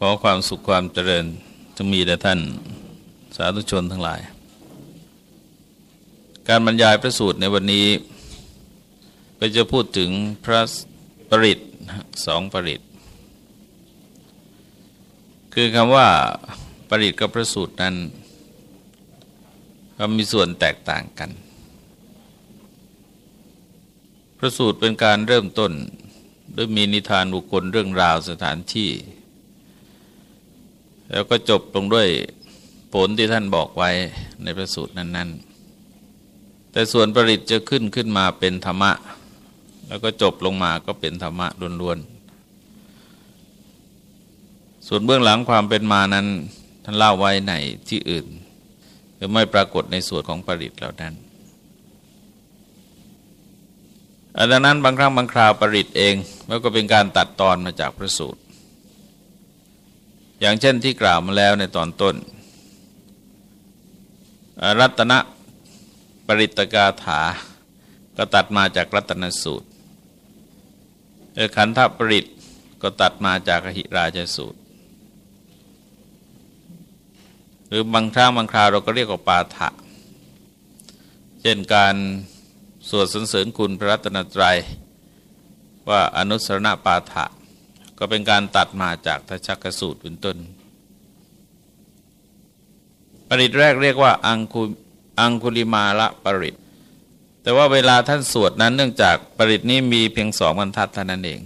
ขอความสุขความเจริญจะมีแด่ท่านสาธุชนทั้งหลาย การบรรยายพระสูตรในวันนี้ก็จะพูดถึงพระปริตสองปริตคือคำว่าปริตกับพระสูตรนั้นก็มีส่วนแตกต่างกัน พระสูตรเป็นการเริ่มต้นด้วยมีนิทานบุคคลเรื่องราวสถานที่ แล้วก็จบลงด้วยผลที่ท่านบอกไว้ในพระสูตรนั้น ๆ แต่ส่วนปริตจะขึ้นขึ้นมาเป็นธรรมะ แล้วก็จบลงมาก็เป็นธรรมะล้วนๆ ส่วนเบื้องหลังความเป็นมานั้นท่านเล่าไว้ในที่อื่นจะไม่ปรากฏในส่วนของปริตเหล่านั้นดังนั้นบางครั้งบางคราวปริตเอง แล้วก็เป็นการตัดตอนมาจากพระสูตร อย่างเช่นที่กล่าวมาแล้วในตอนต้น รัตนปริตกาถา ก็ตัดมาจากรัตนสูตรขันธปริตก็ตัดมาจากหิราชสูตร หรือบางครั้งบางคราวเราก็เรียกว่าปาฐะเช่นการสวดสรรเสริญคุณพระรัตนตรัย ว่าอนุสรณปาฐะ ก็เป็นการตัดมาจากทชักสูตรเป็นต้น ปริตแรกเรียกว่าอังคุอังคุลิมาละปริตแต่ว่าเวลาท่านสวดนั้นเนื่องจากปริตนี้มีเพียงสองบรรทัดเท่านั้นเอง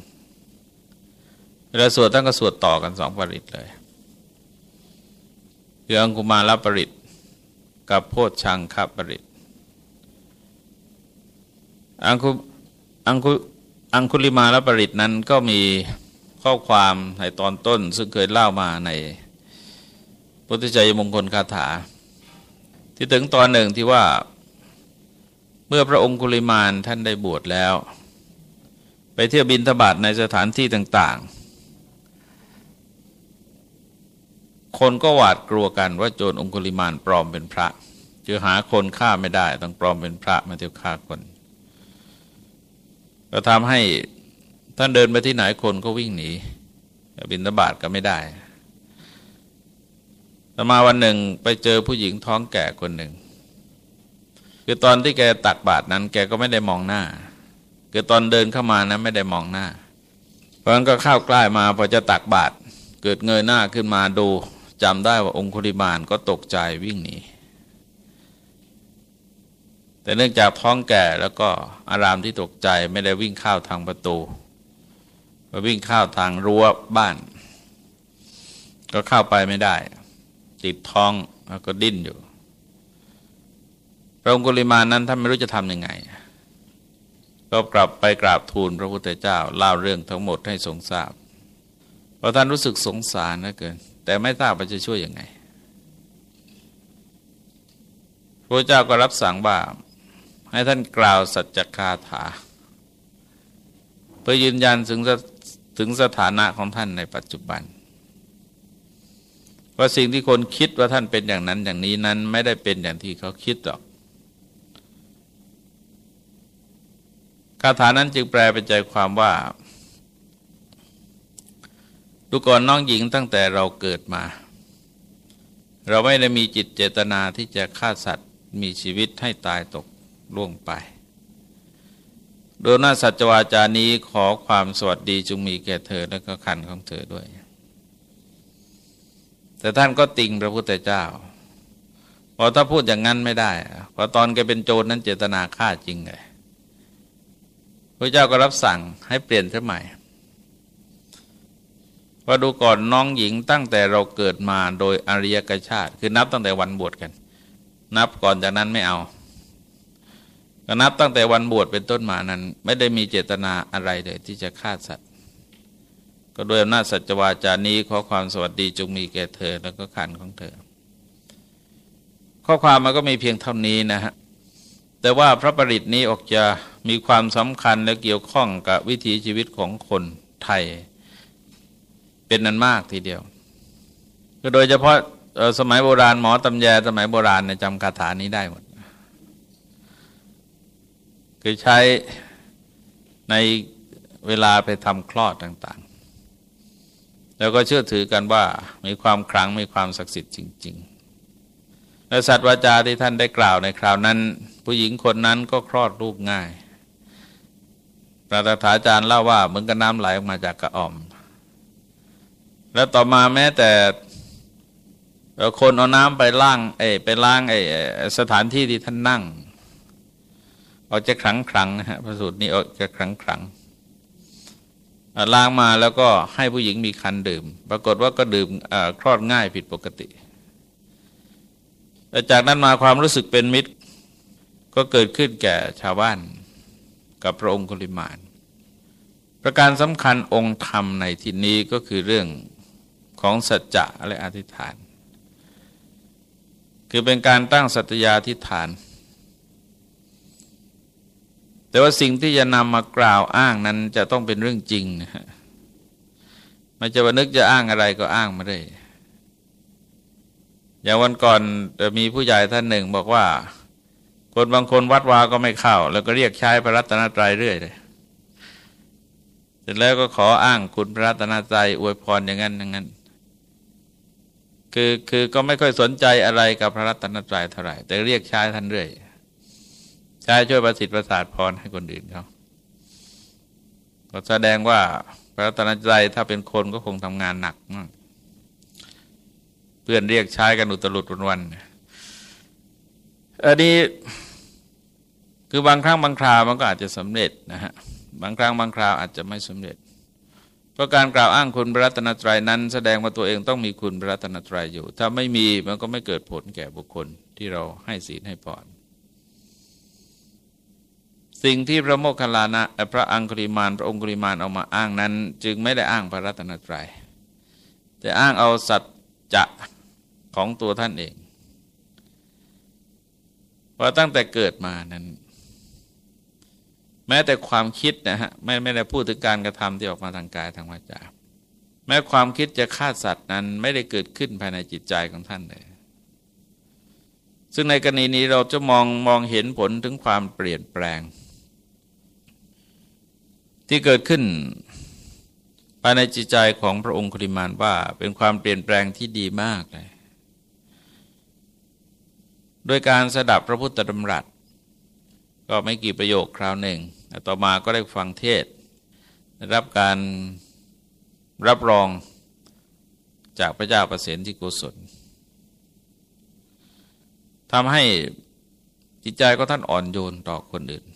เวลาสวดท่านก็สวดต่อกันสองปริตเลยคืออังคุมาละปริตกับโพชชังคปริตอังคุอังคุอังคุลิมาละปริตนั้นก็มี ข้อความในตอนต้นซึ่งเคยเล่ามาในพุทธจัยมงคลคาถา ที่ถึงตอนหนึ่งที่ว่าเมื่อพระองคุลิมานท่านได้บวชแล้ว ไปเที่ยวบินทบาทในสถานที่ต่าง ๆ คนก็หวาดกลัวกันว่าโจรองคุลิมานปลอมเป็นพระจะหาคนฆ่าไม่ได้ ต้องปลอมเป็นพระมาเที่ยวฆ่าคน ก็ทำให้ ท่านเดินไปที่ไหนคนก็วิ่งหนีบินตบาทก็ไม่ได้ต่อมาวันหนึ่งไปเจอผู้หญิงท้องแก่คนหนึ่ง คือตอนที่แกตักบาทนั้น แกก็ไม่ได้มองหน้า คือตอนเดินเข้ามานะไม่ได้มองหน้า เพราะนั้นก็เข้าใกล้มาพอจะตักบาทเกิดเงยหน้าขึ้นมาดูจำได้ว่าองคุริบาลก็ตกใจวิ่งหนีแต่เนื่องจากท้องแก่แล้วก็อารามที่ตกใจไม่ได้วิ่งเข้าทางประตู ไปวิ่งเข้าทางรั้วบ้าน ก็เข้าไปไม่ได้ ติดท้องแล้วก็ดิ้นอยู่ พระองค์กุลิมานั้นท่านไม่รู้จะทำยังไง ก็กลับไปกราบทูลพระพุทธเจ้าเล่าเรื่องทั้งหมดให้ทรงทราบเพราะท่านรู้สึกสงสารนะเกิน แต่ไม่ทราบว่าจะช่วยยังไง พระเจ้าก็รับสั่งว่าให้ท่านกล่าวสัจจคาถา เพื่อยืนยันถึง ถึงสถานะของท่านในปัจจุบัน ว่าสิ่งที่คนคิดว่าท่านเป็นอย่างนั้นอย่างนี้นั้นไม่ได้เป็นอย่างที่เขาคิดหรอกคาถานั้นจึงแปลเป็นใจความว่า ดูก่อนน้องหญิงตั้งแต่เราเกิดมา เราไม่ได้มีจิตเจตนาที่จะฆ่าสัตว์มีชีวิตให้ตายตกล่วงไป โดยหน้าสัจวาจานี้ขอความสวัสดีจงมีแก่เธอและก็ขันของเธอด้วย แต่ท่านก็ติงพระพุทธเจ้าพอถ้าพูดอย่างนั้นไม่ได้เพราะตอนแกเป็นโจรนั้นเจตนาฆ่าจริงเลยพระเจ้าก็รับสั่งให้เปลี่ยนเสียใหม่พอดูก่อนน้องหญิงตั้งแต่เราเกิดมาโดยอริยกชาติ คือนับตั้งแต่วันบวชกัน นับก่อนจากนั้นไม่เอา ก็นับตั้งแต่วันบวชเป็นต้นมานั้น ไม่ได้มีเจตนาอะไรเลยที่จะฆ่าสัตว์ ก็โดยอำนาจสัจวาจานี้ขอความสวัสดีจงมีแก่เธอแล้วก็ขันของเธอ ข้อความมันก็มีเพียงเท่านี้นะฮะแต่ว่าพระปริตนี้ออกจะมีความสำคัญและเกี่ยวข้องกับวิถีชีวิตของคนไทย เป็นนันมากทีเดียวก็โดยเฉพาะสมัยโบราณหมอตำแยสมัยโบราณจำคาถานี้ได้หมด คือใช้ในเวลาไปทำคลอดต่างๆ แล้วก็เชื่อถือกันว่ามีความครั้งมีความศักดิ์สิทธิ์จริง ๆ และสัตว์วาจาที่ท่านได้กล่าวในคราวนั้น ผู้หญิงคนนั้นก็คลอดลูกง่ายพระตถาจารย์เล่าว่าเหมือนกับน้ำไหลออกมาจากกระอ่อม แล้วต่อมาแม้แต่คนเอาน้ำไปล้างเอไปล้างไอสถานที่ที่ท่านนั่ง ออกจะครั้งครั้งนะฮะพระสูตรนี้ออกจะครั้งครั้งล้างมาแล้วก็ให้ผู้หญิงมีคันดื่ม ปรากฏว่าก็ดื่มคลอดง่ายผิดปกติแต่จากนั้นมาความรู้สึกเป็นมิตร ก็เกิดขึ้นแก่ชาวบ้านกับพระองค์กุลิมาน ประการสำคัญองค์ธรรมในที่นี้ก็คือเรื่องของสัจจะและอธิษฐาน คือเป็นการตั้งสัตยาธิษฐาน แต่ว่าสิ่งที่จะนำมากล่าวอ้างนั้นจะต้องเป็นเรื่องจริงนะฮะไม่จะว่านึกจะอ้างอะไรก็อ้างมาได้ อย่างวันก่อนมีผู้ใหญ่ท่านหนึ่งบอกว่า คนบางคนวัดวาก็ไม่เข้า แล้วก็เรียกใช้พระรัตนตรัยเรื่อยเลยเสร็จแล้วก็ขออ้างคุณพระรัตนตรัยอวยพรอย่างนั้นอย่างนั้นคือคือก็ไม่ค่อยสนใจอะไรกับพระรัตนตรัยเท่าไหร่แต่เรียกใช้ท่านเรื่อย ใช้ช่วยประสิทธิ์ประสาทพรให้คนอื่นเขาก็แสดงว่าพระตนใจถ้าเป็นคนก็คงทำงานหนักมากเพื่อนเรียกใช้กันอุตลุดวันๆอันนี้คือบางครั้งบางคราวมันก็อาจจะสำเร็จนะฮะบางครั้งบางคราวอาจจะไม่สำเร็จ เพราะการกล่าวอ้างคุณพระรัตนตรัยนั้น แสดงว่าตัวเองต้องมีคุณพระรัตนตรัยอยู่ ถ้าไม่มีมันก็ไม่เกิดผลแก่บุคคลที่เราให้ศีลให้พร สิ่งที่พระโมคคัลลานะพระอังคุริมานพระองคุริมานเอามาอ้างนั้น จึงไม่ได้อ้างพระรัตนตรยัยแต่อ้างเอาสัจจะของตัวท่านเองเพราะตั้งแต่เกิดมานั้น แม้แต่ความคิดนะฮะไม่ไม่ได้พูดถึงการกระทำที่ออกมาทางกายทางวาจาแม้ความคิดจะฆ่าสัตว์นั้นไม่ได้เกิดขึ้นภายในจิตใจของท่านเลยซึ่งในกรณีนี้เราจะมองมองเห็นผลถึงความเปลี่ยนแปลง ที่เกิดขึ้นภายในจิตใจของพระองค์คุริมานว่าเป็นความเปลี่ยนแปลงที่ดีมากเลย โดยการสดับพระพุทธดำรัสก็ไม่กี่ประโยคคราวหนึ่ง ต่อมาก็ได้ฟังเทศ ได้รับการรับรองจากพระเจ้าประเสนที่กุศลทำให้จิตใจก็ท่านอ่อนโยนต่อคนอื่น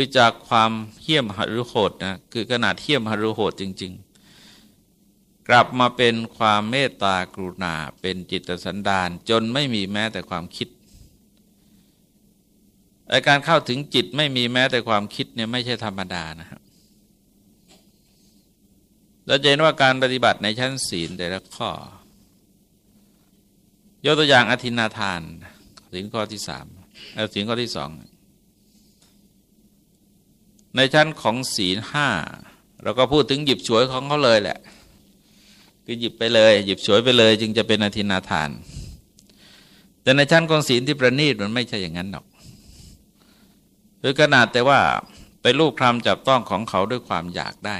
คือจากความเหี้ยมหฤโหดนะคือขนาดเหี้ยมหฤโหดจริง ๆ กลับมาเป็นความเมตตากรุณาเป็นจิตสันดานจนไม่มีแม้แต่ความคิดอาการเข้าถึงจิตไม่มีแม้แต่ความคิดเนี่ยไม่ใช่ธรรมดานะครับเราเห็นว่าการปฏิบัติในชั้นศีลแต่ละข้อ ยกตัวอย่างอธินาทานศีลข้อที่สามศีลข้อที่สอง ในชั้นของศีลห้าเราก็พูดถึงหยิบฉวยของเขาเลยแหละ คือหยิบไปเลย หยิบฉวยไปเลย จึงจะเป็นอธินาทาน แต่ในชั้นของศีลที่ประณีตมันไม่ใช่อย่างนั้นหรอกคือขนาดแต่ว่าไปลูกคลำจับต้องของเขาด้วยความอยากได้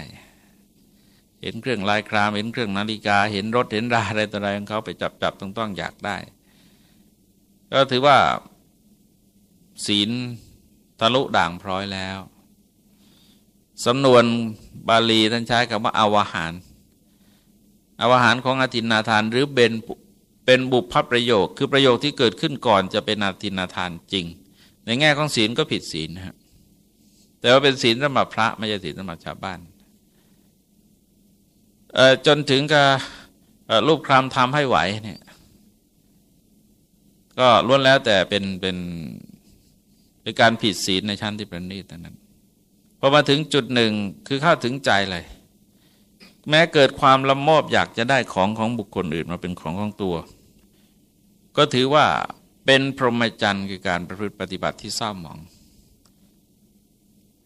เห็นเครื่องลายครามเห็นเครื่องนาฬิกา เห็นรถเห็นราอะไรต่ออะไรของเขาไปจับจับต้องต้องอยากได้ ก็ถือว่าศีลทะลุด่างพร้อยแล้ว สำนวนบาลีท่านใช้คำว่าอาวหารอาวหารของอาทินนาทานหรือเป็นเป็นบุพพประโยค คือประโยคที่เกิดขึ้นก่อนจะเป็นอาทินนาทานจริง ในแง่ของศีลก็ผิดศีลนะครับแต่ว่าเป็นศีลสำหรับพระไม่ใช่ศีลสำหรับชาวบ้านจนถึงกับรูปครามทำให้ไหวเนี่ยก็ล้วนแล้วแต่เป็นเป็นเป็นการผิดศีลในชั้นที่ประณีตนั้น พอมาถึงจุดหนึ่งคือเข้าถึงใจเลย แม้เกิดความละโมบอยากจะได้ของของบุคคลอื่นมาเป็นของของตัว ก็ถือว่าเป็นพรหมจรรย์คือการประพฤติปฏิบัติที่เศร้าหมอง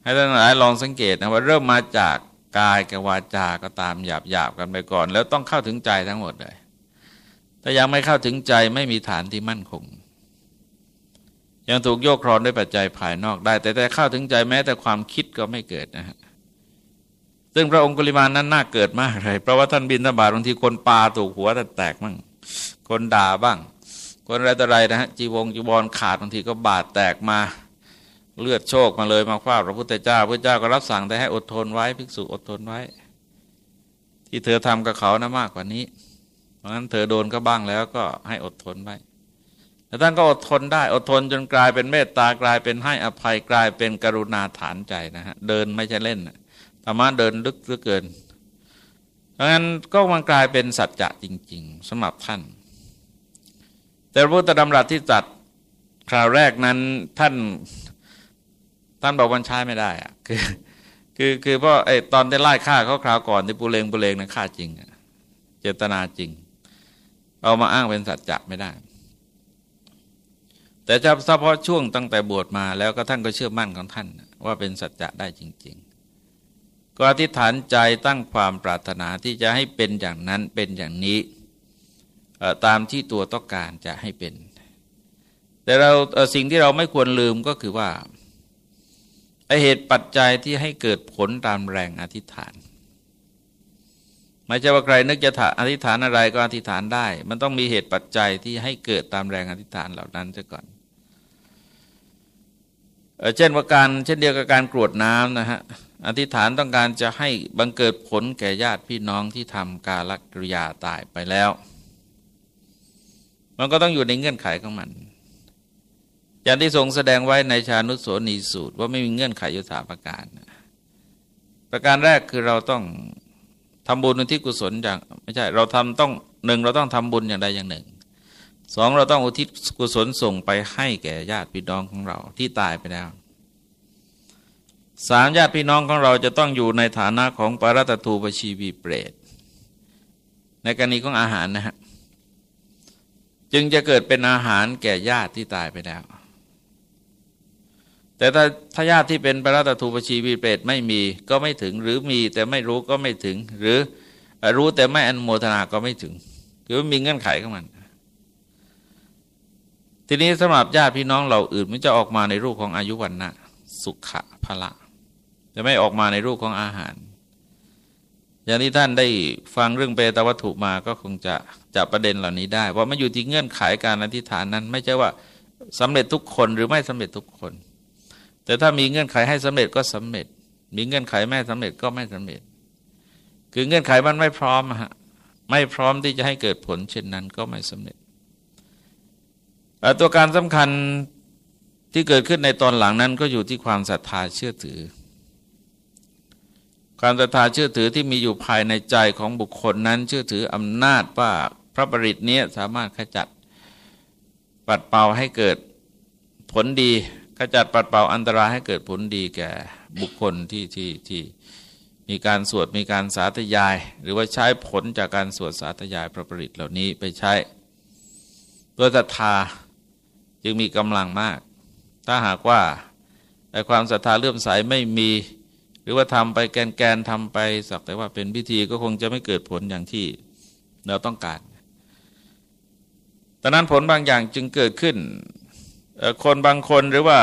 ให้ท่านหลายลองสังเกตนะว่าเริ่มมาจากกายกับวาจาก็ตามหยาบหยาบกันไปก่อน แล้วต้องเข้าถึงใจทั้งหมดเลยถ้ายังไม่เข้าถึงใจไม่มีฐานที่มั่นคง ยังถูกโยกครอนด้วยปัจจัยภายนอกได้ แต่แต่เข้าถึงใจแม้แต่ความคิดก็ไม่เกิดนะฮะซึ่งพระองค์กุลิมานนั้นน่าเกิดมากเลยเพราะว่าท่านบินทบาทบางทีคนปาถูกหัวแตกมั่งคนด่าบ้าง คนอะไรต่ออะไรนะฮะจีวงจีวรขาดบางทีก็บาดแตกมาเลือดโชกมาเลยมาคว้าพระพุทธเจ้า พระเจ้าก็รับสั่งแต่ให้อดทนไว้ภิกษุอดทนไว้ ที่เธอทำกับเขานะมากกว่านี้ เพราะฉะนั้นเธอโดนก็บ้างแล้วก็ให้อดทนไว้ แต่ท่านก็อดทนได้ อดทนจนกลายเป็นเมตตากลายเป็นให้อภัยกลายเป็นกรุณาฐานใจนะฮะเดินไม่ใช่เล่นธรรมะเดินลึกเหลือเกินเพราะงั้นก็มันกลายเป็นสัจจะจริง ๆสำหรับท่าน แต่พระพุทธดำรัสที่จัดคราวแรกนั้นท่านท่านบอกวันใช้ไม่ได้อะคือคือคือเพราะไอ้ตอนได้ไล่ฆ่าเขาคราวก่อนที่ปุเรงปุเรงนะฆ่าจริงเจตนาจริง เอามาอ้างเป็นสัจจะไม่ได้ แต่เฉพาะช่วงตั้งแต่บวชมาแล้วก็ท่านก็เชื่อมั่นของท่าน ว่าเป็นสัจจะได้จริง ๆ ก็อธิษฐานใจตั้งความปรารถนาที่จะให้เป็นอย่างนั้นเป็นอย่างนี้ตามที่ตัวต้องการจะให้เป็น แต่เราสิ่งที่เราไม่ควรลืมก็คือว่าเหตุปัจจัยที่ให้เกิดผลตามแรงอธิษฐาน ไม่ใช่ว่าใครนึกจะอธิษฐานอะไรก็อธิษฐานได้ มันต้องมีเหตุปัจจัยที่ให้เกิดตามแรงอธิษฐานเหล่านั้นซะก่อนเช่นว่าการเช่นเดียวกับการกรวดน้ำนะฮะอธิษฐานต้องการจะให้บังเกิดผลแก่ญาติพี่น้องที่ทำกาลกริยาตายไปแล้ว มันก็ต้องอยู่ในเงื่อนไขของมัน อย่างที่ทรงแสดงไว้ในชานุโสนีสูตร ว่าไม่มีเงื่อนไขยุทธาประการ ประการแรกคือเราต้อง ทำบุญที่กุศลอย่างไม่ใช่เราทำต้องหนึ่งเราต้องทำบุญอย่างใดอย่างหนึ่งสองเราต้องอุทิศกุศลส่งไปให้แก่ญาติพี่น้องของเราที่ตายไปแล้วสามญาติพี่น้องของเราจะต้องอยู่ในฐานะของปรัตตูปชีวีเปรตในกรณีของอาหารนะฮะจึงจะเกิดเป็นอาหารแก่ญาติที่ตายไปแล้ว แต่ถ้าทายาทที่เป็นปรัตทูปชีวีเปรตไม่มีก็ไม่ถึง หรือมีแต่ไม่รู้ก็ไม่ถึง หรือรู้แต่ไม่อนโมทนาก็ไม่ถึงคือมีเงื่อนไขของมัน ทีนี้สำหรับญาติพี่น้องเราอื่นมันจะออกมาในรูปของอายุวันนะสุขะพละ จะไม่ออกมาในรูปของอาหาร อย่างที่ท่านได้ฟังเรื่องเปตวัตถุมาก็คงจะจับประเด็นเหล่านี้ได้ว่ามันอยู่ที่เงื่อนไขการอธิษฐานนั้น ไม่ใช่ว่าสำเร็จทุกคนหรือไม่สำเร็จทุกคน แต่ถ้ามีเงื่อนไขให้สำเร็จก็สำเร็จ มีเงื่อนไขไม่สำเร็จก็ไม่สำเร็จ คือเงื่อนไขมันไม่พร้อมฮะไม่พร้อมที่จะให้เกิดผล เช่นนั้นก็ไม่สำเร็จตัวการสำคัญที่เกิดขึ้นในตอนหลังนั้นก็อยู่ที่ความศรัทธาเชื่อถือ ความศรัทธาเชื่อถือที่มีอยู่ภายในใจของบุคคลนั้น เชื่อถืออำนาจว่าพระบริตนี้สามารถขจัดปัดเป่าให้เกิดผลดี ขจัดปัดเป่าอันตรายให้เกิดผลดีแก่บุคคลที่ที่ที่มีการสวดมีการสาธยาย หรือว่าใช้ผลจากการสวดสาธยายพระปริตเหล่านี้ไปใช้ตัวศรัทธาจึงมีกำลังมาก ถ้าหากว่าแต่ความศรัทธาเลื่อมใสไม่มี หรือว่าทำไปแกนแกนทำไปสักแต่ว่าเป็นพิธีก็คงจะไม่เกิดผลอย่างที่เราต้องการแต่นั้นผลบางอย่างจึงเกิดขึ้น คนบางคนหรือว่า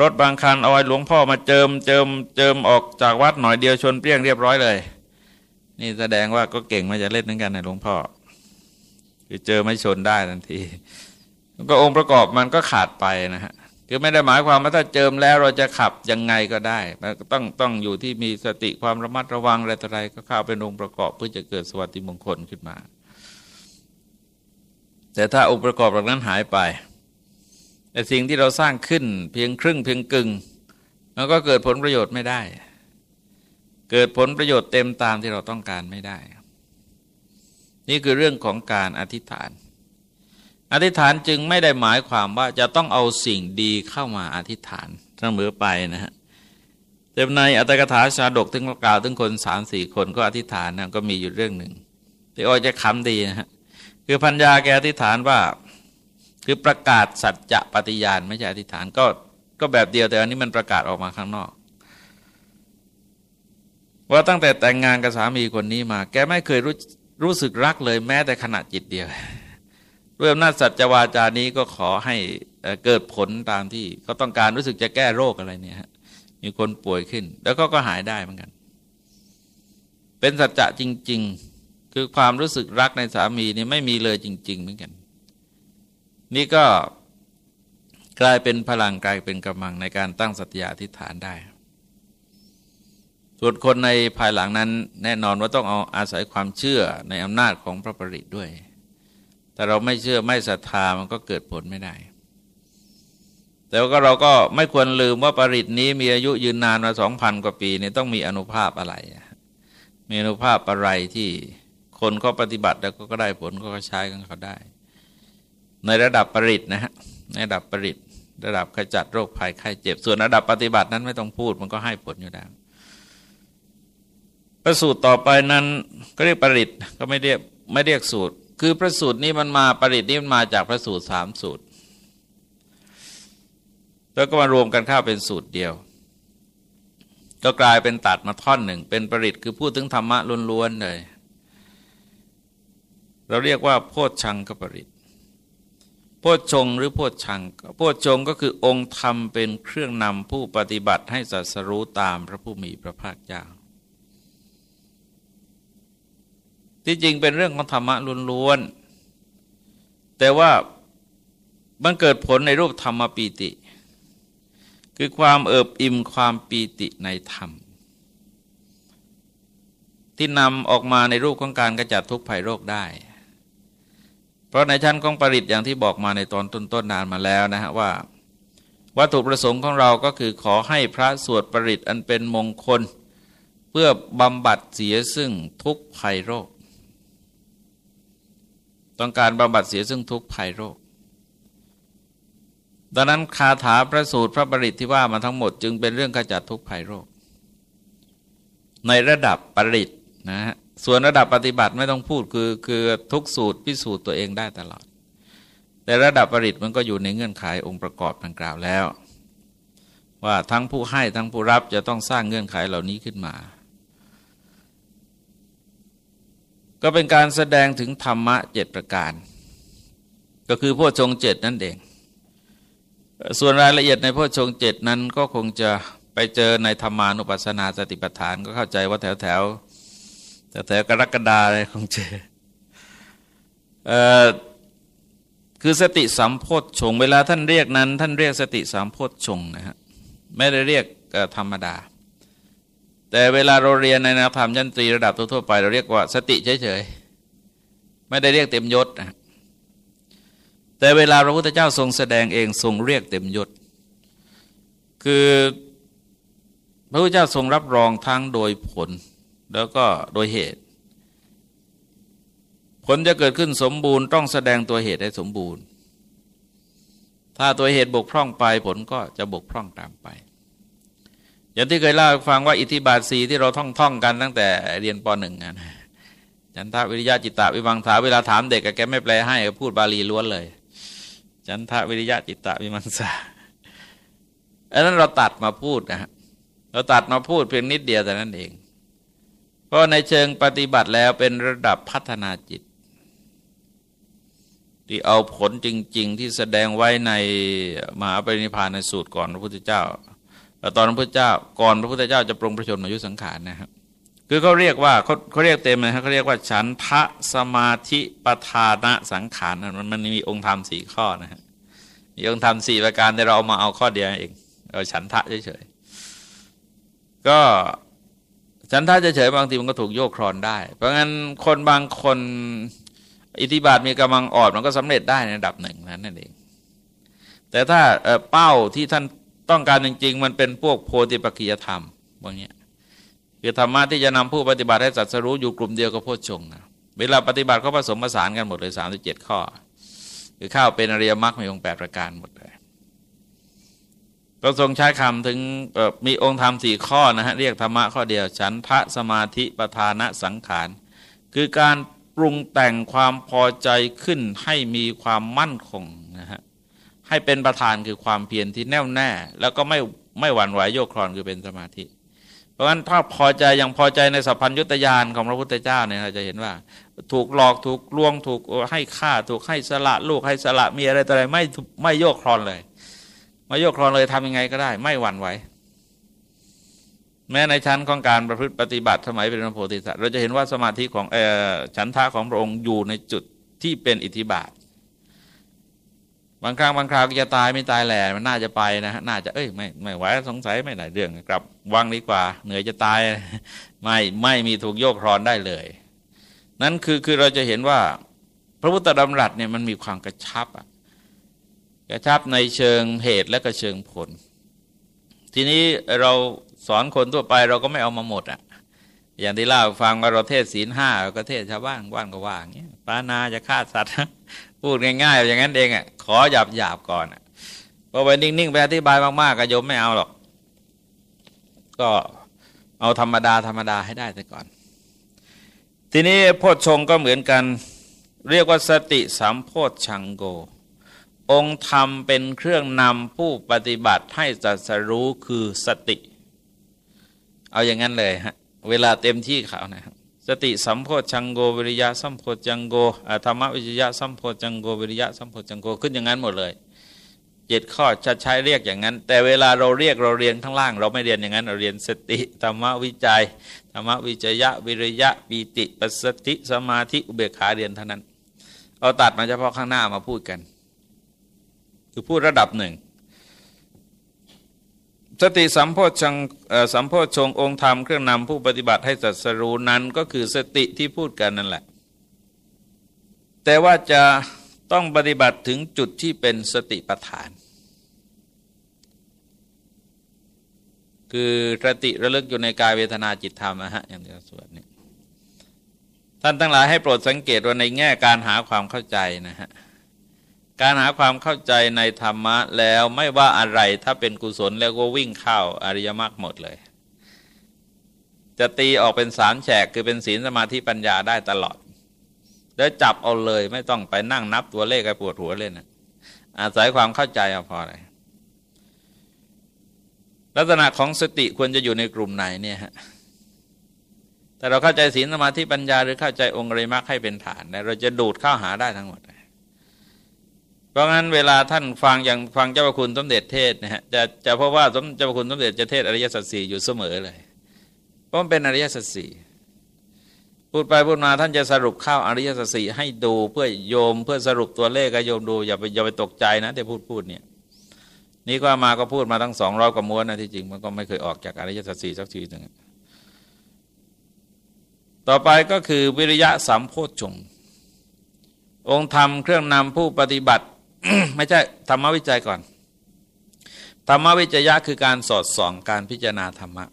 รถบางคันเอาไว้หลวงพ่อมาเจิมเจิมเจิมออกจากวัดหน่อยเดียวชนเปรี้ยงเรียบร้อยเลย นี่แสดงว่าก็เก่งมาจะเล่นเหมือนกันในหลวงพ่อคือเจอไม่ชนได้ทันที ก็องค์ประกอบมันก็ขาดไปนะฮะคือไม่ได้หมายความว่าถ้าเจิมแล้วเราจะขับยังไงก็ได้ต้องต้องอยู่ที่มีสติความระมัดระวังอะไรต่ออะไรก็เข้าเป็นองค์ประกอบเพื่อจะเกิดสวัสดิมงคลขึ้นมา แต่ถ้าองค์ประกอบเหล่านั้นหายไป แต่สิ่งที่เราสร้างขึ้นเพียงครึ่งเพียงกึ่งมันก็เกิดผลประโยชน์ไม่ได้ เกิดผลประโยชน์เต็มตามที่เราต้องการไม่ได้ นี่คือเรื่องของการอธิษฐาน อธิษฐานจึงไม่ได้หมายความว่าจะต้องเอาสิ่งดีเข้ามาอธิษฐานเสมอไปนะฮะแต่ในอัตถกถาชาดกถึงกล่าวถึงคนสามสี่คนก็อธิษฐานนะก็มีอยู่เรื่องหนึ่งที่อ้อยจะคำดีนะฮะคือพัญญาแกอธิษฐานว่า คือประกาศสัจจะปฏิญาณไม่ใช่อธิษฐานก็ก็แบบเดียวแต่อันนี้มันประกาศออกมาข้างนอก ว่าตั้งแต่แต่งงานกับสามีคนนี้มา แกไม่เคยรู้รู้สึกรักเลยแม้แต่ขณะจิตเดียวด้วยอำนาจสัจวาจานี้ก็ขอให้เกิดผลตามที่เขาต้องการรู้สึกจะแก้โรคอะไรเนี่ยมีคนป่วยขึ้น แล้วก็ก็หายได้เหมือนกัน เป็นสัจจะจริง ๆ คือความรู้สึกรักในสามีนี่ไม่มีเลยจริง ๆ เหมือนกัน นี่ก็กลายเป็นพลังกลายเป็นกำลังในการตั้งสัตยาธิฐานได้ ส่วนคนในภายหลังนั้นแน่นอนว่าต้องเอาอาศัยความเชื่อในอำนาจของพระปริตด้วย แต่เราไม่เชื่อไม่ศรัทธามันก็เกิดผลไม่ได้ แต่ว่าเราก็ไม่ควรลืมว่าปริตนี้มีอายุยืนนานมาสองพันกว่าปีนี่ต้องมีอนุภาพอะไร มีอนุภาพอะไรที่คนเขาปฏิบัติแล้วก็ได้ผลก็ใช้กันเขาได้ ในระดับปริตนะฮะในระดับปริตระดับขจัดโรคภัยไข้เจ็บ ส่วนระดับปฏิบัตินั้นไม่ต้องพูดมันก็ให้ผลอยู่แล้วประสูตรต่อไปนั้นก็เรียกปริตก็ไม่เรียกไม่เรียกสูตร คือพระสูตรนี้มันมาปริตนี้มันมาจากพระสูตรสามสูตร แล้วก็มารวมกันเข้าเป็นสูตรเดียว ก็กลายเป็นตัดมาท่อนหนึ่ง เป็นปริตคือพูดถึงธรรมะล้วนๆเลย เราเรียกว่าโพชชังกปริต ชฌงหรือโพชชังโพชฌงก็คือองค์ธรรมเป็นเครื่องนำผู้ปฏิบัติให้สัสรู้ตามพระผู้มีพระภาคเจ้าที่จริงเป็นเรื่องของธรรมะล้วนๆ แต่ว่ามันเกิดผลในรูปธรรมปีติ คือความเอิบอิ่มความปีติในธรรม ที่นำออกมาในรูปของการกระจัดทุกภัยโรคได้ ราะในชั้นของปริตอย่างที่บอกมาในตอนต้นๆนนานมาแล้วนะฮะว่า วัตถุประสงค์ของเราก็คือขอให้พระสวดปริตอันเป็นมงคล เพื่อบำบัดเสียซึ่งทุกภัยโรค ต้องการบำบัดเสียซึ่งทุกภัยโรคดังนั้นคาถาพระสูตรพระปริตที่ว่ามาทั้งหมด จึงเป็นเรื่องขจัดทุกภัยโรค ในระดับปริตนะฮะ ส่วนระดับปฏิบัติไม่ต้องพูดคือคือทุกสูตรพิสูจน์ตัวเองได้ตลอด แต่ระดับปริตมันก็อยู่ในเงื่อนไของค์ประกอบดังกล่าวแล้ว ว่าทั้งผู้ให้ทั้งผู้รับจะต้องสร้างเงื่อนไขเหล่านี้ขึ้นมา ก็เป็นการแสดงถึงธรรมะเจ็ดประการ ก็คือพวชงเจ็ดนั่นเอง ส่วนรายละเอียดในพวชงเจ็ดนั้นก็คงจะไปเจอในธรรมานุปัสสนาสติปัฏฐานก็เข้าใจว่าแถวแถว แต่แถวกรกฎาเลยคงเจอเอ่อคือสติสัมโพธชง เวลาท่านเรียกนั้น ท่านเรียกสติสัมโพธชงนะฮะไม่ได้เรียกธรรมดา แต่เวลาเราเรียนในนักธรรมยันตรีระดับทั่วไป เราเรียกว่าสติเฉยๆไม่ได้เรียกเต็มยศนะแต่เวลาพระพุทธเจ้าทรงแสดงเองทรงเรียกเต็มยศ คือพระพุทธเจ้าทรงรับรองทั้งโดยผล แล้วก็โดยเหตุ ผลจะเกิดขึ้นสมบูรณ์ต้องแสดงตัวเหตุให้สมบูรณ์ ถ้าตัวเหตุบกพร่องไปผลก็จะบกพร่องตามไป อย่างที่เคยเล่าฟังว่าอิทธิบาทสีที่เราท่องท่องกันตั้งแต่เรียนปหนึ่งนะจันทวิริยะจิตตวิวังสาเวลาถามเด็กแกไม่แปลให้พูดบาลีล้วนเลย จันทวิริยะจิตตวิมังสาอันนั้นเราตัดมาพูดนะฮะเราตัดมาพูดเพียงนิดเดียวแต่นั้นเอง เพราะในเชิงปฏิบัติแล้วเป็นระดับพัฒนาจิต ที่เอาผลจริง ๆ ที่แสดงไว้ในมหาปรินิพานในสูตรก่อนพระพุทธเจ้าแต่ตอนพระพุทธเจ้าก่อนพระพุทธเจ้าจะปรงประชนมายุสังขารนะครับคือเขาเรียกว่าเขาเขาเรียกเต็มเลยเขาเรียกว่าฉันทะสมาธิปทานะสังขารมันมันมีองค์ธรรมสี่ข้อนะฮะมีองค์ธรรมสี่ประการแต่เราเอามาเอาข้อเดียวเอง เอาฉันทะเฉยๆก็ ฉันถ้าจะเฉยบางทีมันก็ถูกโยกครอนได้ เพราะงั้นคนบางคนอิทธิบาทมีกำลังอ่อนมันก็สำเร็จได้ในระดับหนึ่งนั้นนั่นเอง แต่ถ้าเป้าที่ท่านต้องการจริง ๆ มันเป็นพวกโพธิปัจจยธรรมพวกนี้คือธรรมะที่จะนำผู้ปฏิบัติให้สัตสรู้อยู่กลุ่มเดียวกับโพชฌงนะเวลาปฏิบัติก็ผสมผสานกันหมดเลยสามสิบเจ็ดข้อ คือข้าวเป็นอริยมรรคมีองค์แปดประการหมดเลย ก็ทรงใช้คำถึงมีองค์ธรรมสี่ข้อนะฮะเรียกธรรมะข้อเดียว ฉันทะสมาธิประธานะสังขาร คือการปรุงแต่งความพอใจขึ้นให้มีความมั่นคงนะฮะให้เป็นประธานคือความเพียรที่แน่วแน่ แล้วก็ไม่ไม่หวั่นไหวโยกคลอนคือเป็นสมาธิ เพราะฉะนั้นถ้าพอใจอยังพอใจในสัพพัญญุตยานของพระพุทธเจ้าเนี่ยเราจะเห็นว่า ถูกหลอกถูกลวงถูกให้ฆ่า ถูกให้สละลูกให้สละมีอะไรต่ออะไรไม่ไม่โยกคลอนเลย มาโยกครอนเลยทำยังไงก็ได้ ไม่หวั่นไหวแม้ในชั้นของการประพฤติปฏิบัติสมัยเป็นพระโพธิสัตว์เราจะเห็นว่าสมาธิของอฉันทะของพระองค์อยู่ในจุดที่เป็นอิทธิบาท บางครั้งบางคราวจะตายไม่ตายแหล่มันน่าจะไปนะฮะน่าจะเอ้ยไม่ไม่ไหวสงสัยไม่ได้เรื่องกลับวังดีกว่า เหนื่อยจะตายไม่ไม่มีถูกโยกครอนได้เลย นั่นคือคือเราจะเห็นว่า พระพุทธดำรัสเนี่ยมันมีความกระชับอะ กระชับในเชิงเหตุและก็เชิงผล ทีนี้เราสอนคนทั่วไปเราก็ไม่เอามาหมดอะอย่างที่เล่าฟังว่าเราเทศศีลห้าก็เทศชาวบ้านว่านก็ว่าอย่างเงี้ยปานาจะฆ่าสัตว์พูดง่ายๆ อย่างนั้นเองอะขอหยาบหยาบก่อนอะพอไปนิ่งๆไปอธิบายมากๆก็โยมไม่เอาหรอก ก็เอาธรรมดาธรรมดาให้ได้แต่ก่อน ทีนี้โพชฌงก็เหมือนกัน เรียกว่าสติสัมโพชชังโก องค์ธรรมเป็นเครื่องนำผู้ปฏิบัติให้จัสรู้คือสติ เอาอย่างนั้นเลยฮะ เวลาเต็มที่เขานะครับสติสัมโพชังโกวิริยะสัมโพชังโกธรรมวิจยะสัมโพชังโกวิริยะสัมโพชังโกขึ้นอย่างนั้นหมดเลยเจ็ดข้อจะใช้เรียกอย่างนั้น แต่เวลาเราเรียกเราเรียนข้างล่าง เราไม่เรียนอย่างนั้น เราเรียนสติธรรมวิจัยธรรมวิจยะวิริยะปีติปัสสติสมาธิอุเบกขาเรียนเท่านั้น เอาตัดมาเฉพาะข้างหน้ามาพูดกัน คือพูดระดับหนึ่ง สติสัมโพชงสัมโพชงองค์ธรรมเครื่องนำผู้ปฏิบัติให้สัสรูนั้นก็คือสติที่พูดกันนั่นแหละ แต่ว่าจะต้องปฏิบัติถึงจุดที่เป็นสติปัฏฐาน คือสติระลึกอยู่ในกายเวทนาจิตธรรมนะฮะอย่างที่สวดนี่ท่านทั้งหลายให้โปรดสังเกตว่าในแง่การหาความเข้าใจนะฮะ การหาความเข้าใจในธรรมะแล้วไม่ว่าอะไรถ้าเป็นกุศลแล้วก็วิ่งเข้าอริยมรรคหมดเลย จะตีออกเป็นสามแฉกคือเป็นศีลสมาธิปัญญาได้ตลอด แล้วจับเอาเลยไม่ต้องไปนั่งนับตัวเลขไอ้ปวดหัวเล่นะอาศัยความเข้าใจเอาพอเลยลักษณะของสติควรจะอยู่ในกลุ่มไหนเนี่ยฮะแต่เราเข้าใจศีลสมาธิปัญญาหรือเข้าใจองค์ริมักให้เป็นฐานเราจะดูดเข้าหาได้ทั้งหมดเพราะงั้นเวลาท่านฟังอย่างฟังเจ้าพระคุณสมเด็จเทศนะฮะจะจะเพราะว่าสมเจ้าพระคุณสมเด็จจะเทศอริยสัจสี่อยู่เสมอเลยเพราะมันเป็นอริยสัจสี่พูดไปพูดมาท่านจะสรุปข้าวอริยสัจสี่ให้ดูเพื่อโยมเพื่อสรุปตัวเลขก็โยมดูอย่าไปอย่าไปตกใจนะที่พูดพูดเนี่ยนี่ก็มาก็พูดมาทั้งสองร้อยกว่าม้วนนะที่จริงมันก็ไม่เคยออกจากอริยสัจสี่สักทีหนึ่งต่อไปก็คือวิริยะสัมโพชฌงองค์ธรรมเครื่องนำผู้ปฏิบัติ ไม่ใช่ธรรมวิจัยก่อน ธรรมวิจยะคือการสอดส่องการพิจารณาธรรมะ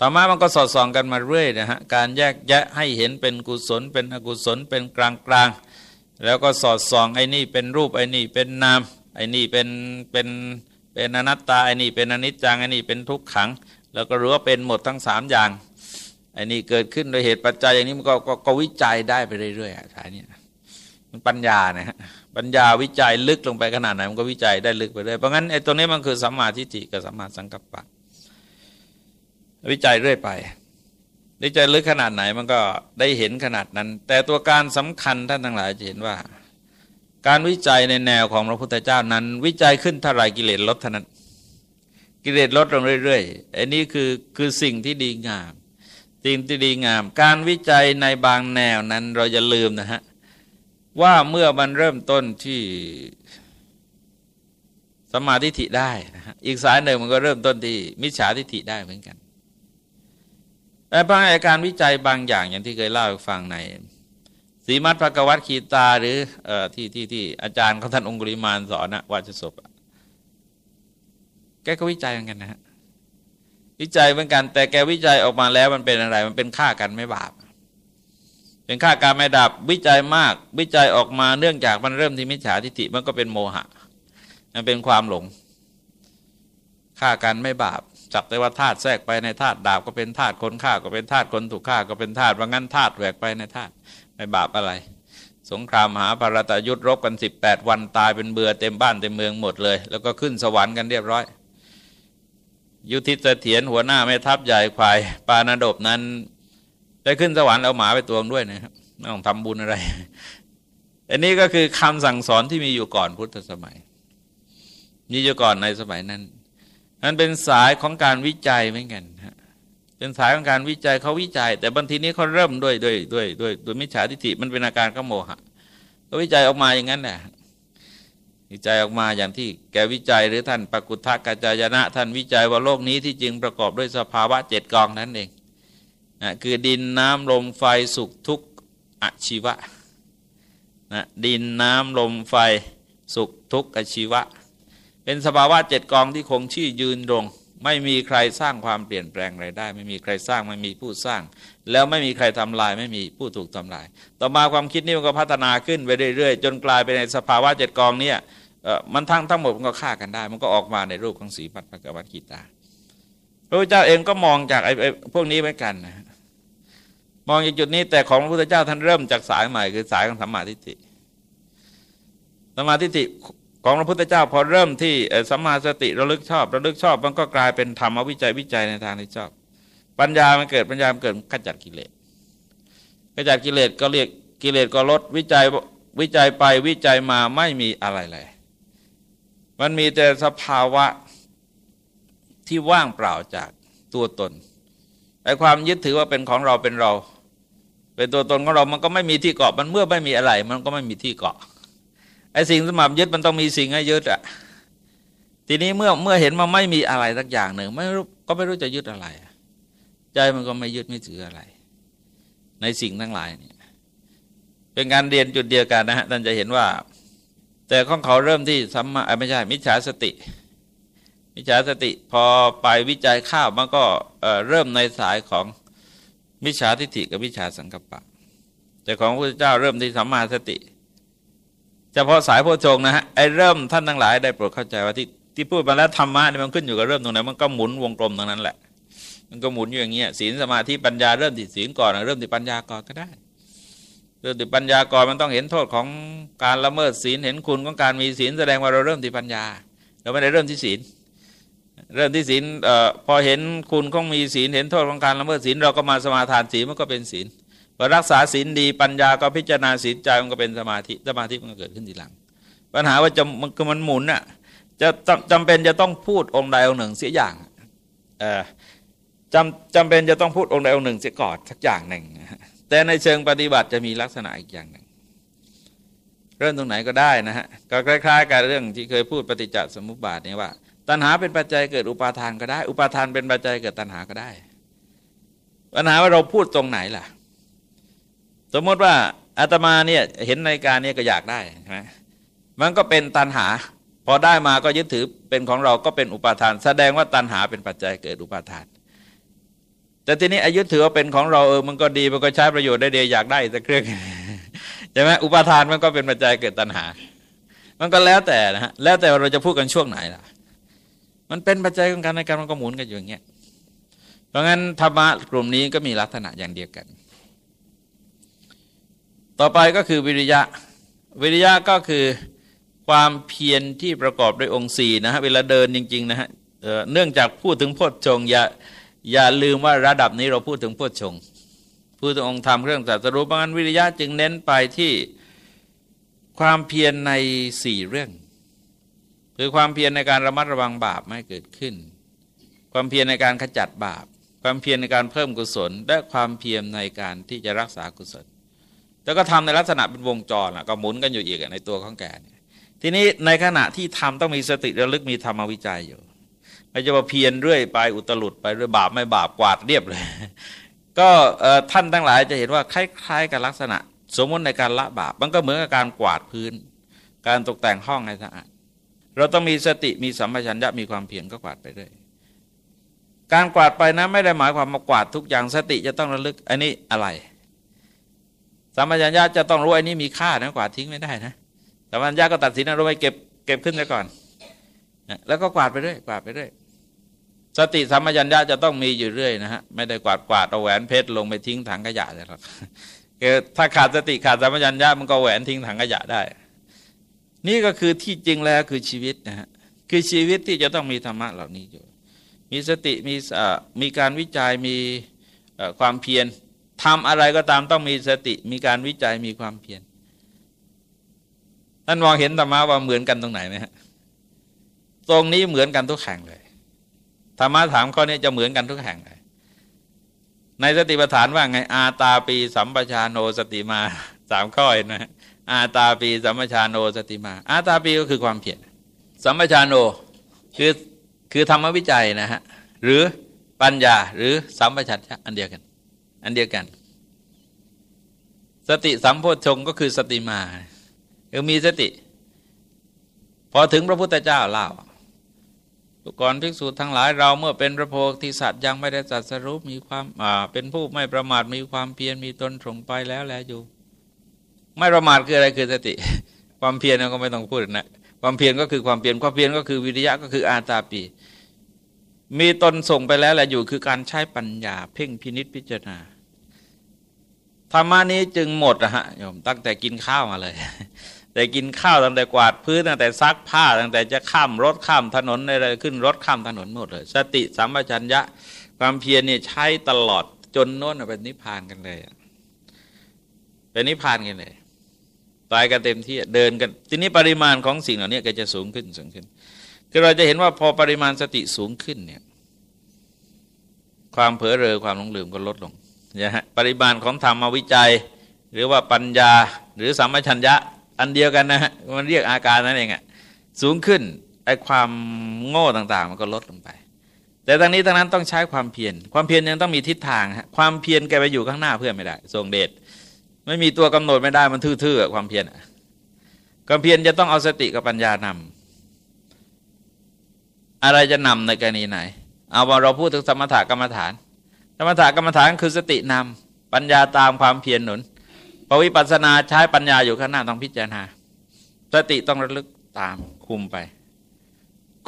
ธรรมะมันก็สอดส่องกันมาเรื่อยนะฮะการแยกแยะให้เห็นเป็นกุศล เป็นอกุศลเป็นกลางกลางแล้วก็สอดส่องไอ้นี่เป็นรูปไอ้นี่เป็นนามไอ้นี่เป็นเป็นเป็นอนัตตาไอ้นี่เป็นอนิจจังไอ้นี่เป็นทุกขัง แล้วก็รู้ว่าเป็นหมดทั้งสามอย่างไอ้นี่เกิดขึ้นโดยเหตุปัจจัยอย่างนี้มันก็ก็วิจัยได้ไปเรื่อยๆสายนี้มันปัญญานะฮะ ปัญญาวิจัยลึกลงไปขนาดไหนมันก็วิจัยได้ลึกไปเลยเพราะงั้นไอ้ตัวนี้มันคือสัมมาทิฏฐิกับสัมมาสังกัปปะ วิจัยเรื่อยไปวิจัยลึกขนาดไหนมันก็ได้เห็นขนาดนั้น แต่ตัวการสำคัญท่านทั้งหลายจะเห็นว่า การวิจัยในแนวของพระพุทธเจ้านั้น วิจัยขึ้นเท่าไรกิเลสลดเท่านั้นกิเลสลดลงเรื่อยๆอันนี้คือคือสิ่งที่ดีงามสิ่งที่ดีงาม การวิจัยในบางแนวนั้นเราจะลืมนะฮะ ว่าเมื่อมันเริ่มต้นที่สมาธิฐิได้นะฮะอีกสายหนึ่งมันก็เริ่มต้นที่มิจฉาทิฏฐิได้เหมือนกันแต่บางอาการวิจัยบางอย่างอย่างที่เคยเล่าให้ฟังในสีมัตภกวัตขีตาหรืออที่ที่ที่อาจารย์ของท่านองคุริมานสอนนะวัชศพแกก็วิจัยเหมือนกันนะฮะวิจัยเหมือนกัน แต่แกวิจัยออกมาแล้วมันเป็นอะไร มันเป็นฆ่ากันไม่บาป เป็นค่าการไม่ดับวิจัยมาก วิจัยออกมาเนื่องจากมันเริ่มที่มิจฉาทิฏฐิมันก็เป็นโมหะ มันเป็นความหลงฆ่ากันไม่บาปจับแต่ว่าธาตุแทรกไปในธาตุดาบก็เป็นธาตุคนฆ่าก็เป็นธาตุคนถูกฆ่าก็เป็นธาตุว่างั้นธาตุแหวกไปในธาตุไม่บาปอะไร สงครามหาปรตยุทธรบกันสิบแปดวันตายเป็นเบื่อเต็มบ้านเต็มเมืองหมดเลย แล้วก็ขึ้นสวรรค์กันเรียบร้อย ยุทธิเสถียรหัวหน้าแม่ทัพใหญ่ควายปานดบนั้น ได้ขึ้นสวรรค์เอาหมาไปตวงด้วยนะครับไม่ต้องทำบุญอะไร อันนี้ก็คือคำสั่งสอนที่มีอยู่ก่อนพุทธสมัยมีอยู่ก่อนในสมัยนั้นนั้นเป็นสายของการวิจัยเหมือนกันเป็นสายของการวิจัยเขาวิจัย แต่บางทีนี้เขาเริ่มด้วยด้วยด้วยด้วยด้วยมิจฉาทิฏฐิมันเป็นอาการขโมหะก็วิจัยออกมาอย่างนั้นแหละวิจัยออกมาอย่างที่แกวิจัยหรือท่านปกุทธกาจายนะ ท่านวิจัยว่าโลกนี้ที่จริงประกอบด้วยสภาวะเจ็ดกองนั่นเอง นะคือดินน้ำลมไฟสุขทุกข์อชีวะนะดินน้ำลมไฟสุขทุกข์อชีวะ เป็นสภาวะเจ็ดกองที่คงชื่อยืนรง ไม่มีใครสร้างความเปลี่ยนแปลงอะไรได้ ไม่มีใครสร้างไม่มีผู้สร้าง แล้วไม่มีใครทำลาย ไม่มีผู้ถูกทำลาย ต่อมาความคิดนี้มันก็พัฒนาขึ้นไปเรื่อยๆ จนกลายเป็นในสภาวะเจ็ดกองเนี่ยมันทั้งทั้งหมดมันก็ฆ่ากันได้ มันก็ออกมาในรูปของสีปัตปกวัตกีตา พระพุทธเจ้าเองก็มองจากไอ้พวกนี้เหมือนกันนะมองจากจุดนี้แต่ของพระพุทธเจ้าท่านเริ่มจากสายใหม่ คือสายของสัมมาทิฏฐิสัมมาทิฏฐิของพระพุทธเจ้าพอเริ่มที่สัมมาสติระลึกชอบระลึกชอบ มันก็กลายเป็นธรรมวิจัยวิจัยในทางที่ชอบ ปัญญามันเกิดปัญญามันเกิดขจัดกิเลสขจัดกิเลสก็เรียกกิเลสก็ลดวิจัยวิจัยไปวิจัยมาไม่มีอะไรเลย มันมีแต่สภาวะ ที่ว่างเปล่าจากตัวตนไอ้ความยึดถือว่าเป็นของเราเป็นเรา เป็นตัวตนของเรา มันก็ไม่มีที่เกาะ มันเมื่อไม่มีอะไร มันก็ไม่มีที่เกาะไอ้สิ่งสมบัติยึดมันต้องมีสิ่งให้ยึดอะทีนี้เมื่อเมื่อเห็นมันไม่มีอะไรสักอย่างหนึ่งไม่รู้ก็ไม่รู้จะยึดอะไร ใจมันก็ไม่ยึดไม่ถืออะไร ในสิ่งทั้งหลายเนี่ยเป็นการเรียนจุดเดียวกันนะฮะท่านจะเห็นว่า แต่ของเขาเริ่มที่สัมมาไม่ใช่มิจฉาสติ มิจฉาสติพอไปวิจัยข้าวมันก็เริ่มในสายของมิจฉาทิฏฐิกับมิจฉาสังกัปปะ แต่ของพระพุทธเจ้าเริ่มที่สัมมาสติเฉพาะสายโพชงนะฮะไอเริ่มท่านทั้งหลายได้โปรดเข้าใจว่าที่ที่พูดมาแล้วธรรมะนี่มันขึ้นอยู่กับเริ่มตรงไหนมันก็หมุนวงกลมตรงนั้นแหละ มันก็หมุนอยู่อย่างเงี้ยศีลสมาธิปัญญาเริ่มที่ศีลก่อนเริ่มที่ปัญญาก่อนก็ได้เรื่องที่ปัญญาก่อนมันต้องเห็นโทษของการละเมิดศีลเห็นคุณของการมีศีลแสดงว่าเราเริ่มที่ปัญญา เราไม่ได้เริ่มที่ศีล เริ่มที่ศีลพอเห็นคุณของมีศีลเห็นโทษของการละเมิดศีลเราก็มาสมาทานศีลมันก็เป็นศีลพอรักษาศีลดีปัญญาก็พิจารณาศีลใจมันก็เป็นสมาธิสมาธิมันก็เกิดขึ้นทีหลัง ปัญหาว่าจะมันคือมันหมุนอะจะจำเป็นจะต้องพูดองค์ใดองค์หนึ่งเสียอย่างจำจำเป็นจะต้องพูดองค์ใดองค์หนึ่งเสียก่อนสักอย่างหนึ่ง แต่ในเชิงปฏิบัติจะมีลักษณะอีกอย่างหนึ่ง เริ่มตรงไหนก็ได้นะฮะก็คล้าย ๆกับเรื่องที่เคยพูดปฏิจจสมุปบาทเนี่ยว่า ตัณหาเป็นปัจจัยเกิดอุปาทานก็ได้ อุปาทานเป็นปัจจัยเกิดตัณหาก็ได้ ปัญหาว่าเราพูดตรงไหนล่ะ สมมติว่าอาตมาเนี่ยเห็นในการนี้ก็อยากได้ใช่ไหมมันก็เป็นตัณหา พอได้มาก็ยึดถือเป็นของเราก็เป็นอุปาทาน แสดงว่าตัณหาเป็นปัจจัยเกิดอุปาทาน แต่ทีนี้อายุถือว่าเป็นของเราเออมันก็ดีมันก็ใช้ประโยชน์ได้เดียอยากได้สักเครื่องใช่ไหมอุปาทานมันก็เป็นปัจจัยเกิดตัณหา มันก็แล้วแต่นะฮะแล้วแต่เราจะพูดกันช่วงไหนล่ะ มันเป็นปัจจัยของการในการมันก็หมุนกันอยู่อย่างเงี้ยเพราะงั้นธรรมะกลุ่มนี้ก็มีลักษณะอย่างเดียวกัน ต่อไปก็คือวิริยะ วิริยะก็คือความเพียรที่ประกอบด้วยองค์สี่นะฮะเวลาเดินจริงๆนะฮะเนื่องจากพูดถึงพจน์ชงอย่าอย่าลืมว่าระดับนี้เราพูดถึงพุทธชงพูดถึงองค์ธรรมเครื่องตรัสรู้เพราะงั้นวิริยะจึงเน้นไปที่ความเพียรในสี่เรื่อง คือความเพียรในการระมัดระวังบาปไม่เกิดขึ้น ความเพียรในการขจัดบาป ความเพียรในการเพิ่มกุศล และความเพียรในการที่จะรักษากุศล แล้วก็ทำในลักษณะเป็นวงจรก็หมุนกันอยู่อีกในตัวของแกทีนี้ในขณะที่ทำต้องมีสติระลึกมีธรรมวิจัยอยู่ไม่จะมาเพียรเรื่อยไปอุตลุดไปเรื่อยบาปไม่บาปกวาดเรียบเลย ก็ท่านทั้งหลายจะเห็นว่าคล้ายๆกับลักษณะ สมมติในการละบาปมันก็เหมือนกับการกวาดพื้น การตกแต่งห้องให้สะอาด เราต้องมีสติมีสัมปชัญญะมีความเพียรก็กวาดไปเรื่อยการกวาดไปนะไม่ได้หมายความมากวาดทุกอย่างสติจะต้องระลึกอันนี้อะไรสัมปชัญญะจะต้องรู้อันนี้มีค่านะกวาดทิ้งไม่ได้นะสัมปชัญญะก็ตัดสินนะรู้ไว้เก็บเก็บขึ้นไปก่อนแล้วก็กวาดไปเรื่อยกวาดไปเรื่อยสติสัมปชัญญะจะต้องมีอยู่เรื่อยนะฮะไม่ได้กวาดกวาดเอาแหวนเพชรลงไปทิ้งถังขยะเลยหรอกถ้าขาดสติขาดสัมปชัญญะมันก็แหวนทิ้งถังขยะได้ นี่ก็คือที่จริงแล้วคือชีวิตนะฮะคือชีวิตที่จะต้องมีธรรมะเหล่านี้อยู่ มีสติมีมีการวิจัยมีความเพียรทำอะไรก็ตามต้องมีสติมีการวิจัยมีความเพียรท่านมองเห็นธรรมะว่าเหมือนกันตรงไหนไหมฮะตรงนี้เหมือนกันทุกแห่งเลยธรรมะถามข้อนี้จะเหมือนกันทุกแห่งเลยในสติปัฏฐานว่าไงอาตาปีสัมปชาโนสติมาสามข้อนะ อาตาปีสัมปชาโนสติมา อาตาปีก็คือความเพียรสัมปชาโนคือคือธรรมวิจัยนะฮะหรือปัญญาหรือสัมปชัญญะอันเดียวกัน อันเดียวกัน สติสัมโพชงก็คือสติมาคือมีสติ พอถึงพระพุทธเจ้าเล่าทุกรภิกษุทั้งหลายเราเมื่อเป็นพระโพธิสัตว์ยังไม่ได้จัดสรุปมีความเป็นผู้ไม่ประมาทมีความเพียรมีตนตรงไปแล้วแลอยู่ ไม่ประมาทคืออะไรคือสติ ความเพียรก็ไม่ต้องพูดนะความเพียรก็คือความเพียรความเพียรก็คือวิริยะก็คืออาตาปี มีตนส่งไปแล้วแหละอยู่คือการใช้ปัญญา เพ่งพินิษพิจารณาธรรมานี้จึงหมดนะฮะโยมตั้งแต่กินข้าวมาเลย แต่กินข้าวตั้งแต่กวาดพื้นตั้งแต่ซักผ้าตั้งแต่จะข้ามรถข้ามถนนอะไรขึ้นรถข้ามถนนหมดเลย สติสัมปชัญญะ ความเพียรเนี่ยใช้ตลอดจนโน้นเป็นนิพพานกันเลยเป็นนิพพานกันเลย ตายกันเต็มที่เดินกัน ทีนี้ปริมาณของสิ่งเหล่านี้ก็จะสูงขึ้นสูงขึ้นคือเราจะเห็นว่าพอปริมาณสติสูงขึ้นเนี่ยความเผลอเรอความหลงลืมก็ลดลงนะฮะปริมาณของธรรมวิจัย หรือว่าปัญญาหรือสัมมชัญญะอันเดียวกันนะฮะมันเรียกอาการนั่นเองอะสูงขึ้นไอ้ความโง่ต่างๆ มันก็ลดลงไป แต่ทั้งนี้ทั้งนั้นต้องใช้ความเพียรความเพียรยังต้องมีทิศทางฮะความเพียรแกไปอยู่ข้างหน้าเพื่อนไม่ได้ทรงเดช ไม่มีตัวกำหนดไม่ได้มันทื่อๆความเพียรความเพียรจะต้องเอาสติกับปัญญานำอะไรจะนำในกรณีไหน เอาว่าเราพูดถึงสมถกรรมฐาน สมถกรรมฐานคือสตินำปัญญาตามความเพียรหนุนพอวิปัสสนาใช้ปัญญาอยู่ข้างหน้าต้องพิจารณา สติต้องระลึกตามคุมไป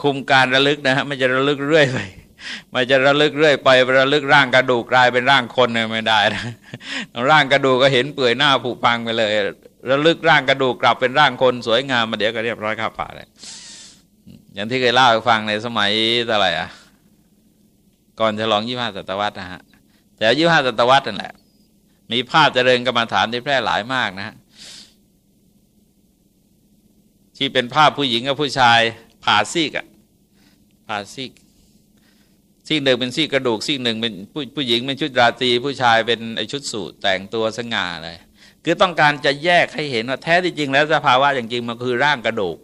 คุมการระลึกนะฮะไม่จะระลึกเรื่อยไป ไม่จะระลึกเรื่อยไประลึกร่างกระดูกกลายเป็นร่างคนเนี่ยไม่ได้นะร่างกระดูกก็เห็นเปื่อยหน้าผุพังไปเลย ระลึกร่างกระดูกกลับเป็นร่างคนสวยงามมาเดี๋ยวก็เรียบร้อยข้าป่าเลยอย่างที่เคยเล่าให้ฟังในสมัยอะไรอะ ก่อนจะลองยี่ห้าศตวรรษนะฮะแต่ยี่ห้าศตวรรษนั่นแหละ มีภาพเจริญกรรมฐานที่แพร่หลายมากนะฮะที่เป็นภาพผู้หญิงกับผู้ชายผ่าซีกอะผ่าซีก ซีกหนึ่งเป็นซีกกระดูกซีกหนึ่งเป็นผู้ผู้หญิงเป็นชุดราตรีผู้ชายเป็นไอชุดสูทแต่งตัวสง่าเลย คือต้องการจะแยกให้เห็นว่าแท้ที่จริงแล้วสภาวะอย่างจริงมันคือร่างกระดูก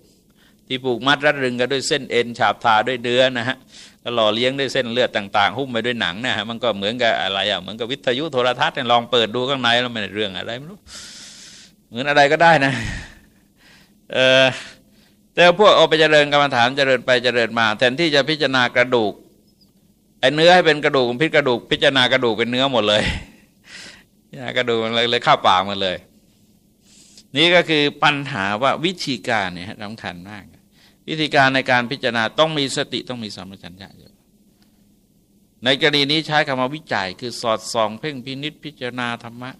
ที่ผูกมัดรัดรึงกันด้วยเส้นเอ็นฉาบทาด้วยเนื้อนะฮะก็หล่อเลี้ยงด้วยเส้นเลือดต่าง ๆ หุ้มไปด้วยหนังนะฮะมันก็เหมือนกับอะไรอะเหมือนกับวิทยุโทรทัศน์เนี่ยลองเปิดดูข้างในแล้วมันเรื่องอะไรไม่รู้เหมือนอะไรก็ได้นะเออแต่พวกเอาไปเจริญกรรมฐานเจริญไปเจริญมา แทนที่จะพิจารณากระดูก เนื้อให้เป็นกระดูกพิจกระดูก พิจารณากระดูกเป็นเนื้อหมดเลยกระดูกเลยเลยเข้าปากมาเลย นี่ก็คือปัญหาว่าวิธีการเนี่ยสำคัญมาก วิธีการในการพิจารณาต้องมีสติต้องมีสัมปชัญญะอยู่ในกรณีนี้ใช้คำว่าวิจัยคือสอดส่อง เพ่งพินิษพิจารณาธรรมะ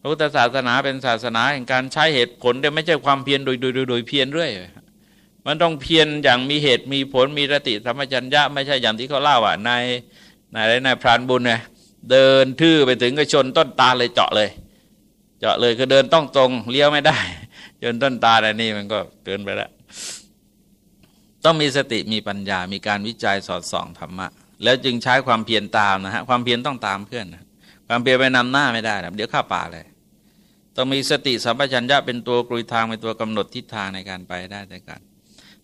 พระพุทธศาสนาเป็นศาสนาแห่งการใช้เหตุผลแต่ไม่ใช่ความเพียรโดยโดยโดยเพียรเรื่อย มันต้องเพียรอย่างมีเหตุมีผลมีรติสัมปชัญญะไม่ใช่อย่างที่เขาเล่าอะในในในพรานบุญเนี่ยเดินทื่อไปถึงก็ชนต้นตาเลยเจาะเลย เจาะเลยคือเดินต้องตรงเลี้ยวไม่ได้ จนต้นตาอะไรนี่มันก็เกินไปแล้วต้องมีสติมีปัญญา มีการวิจัยสอดส่องธรรมะ แล้วจึงใช้ความเพียรตามนะฮะ ความเพียรต้องตามเพื่อนนะความเพียรไปนำหน้าไม่ได้นะเดี๋ยวข้าป่าเลย ต้องมีสติสัมปชัญญะเป็นตัวกลุยทางเป็นตัวกำหนดทิศทางในการไปได้แต่การ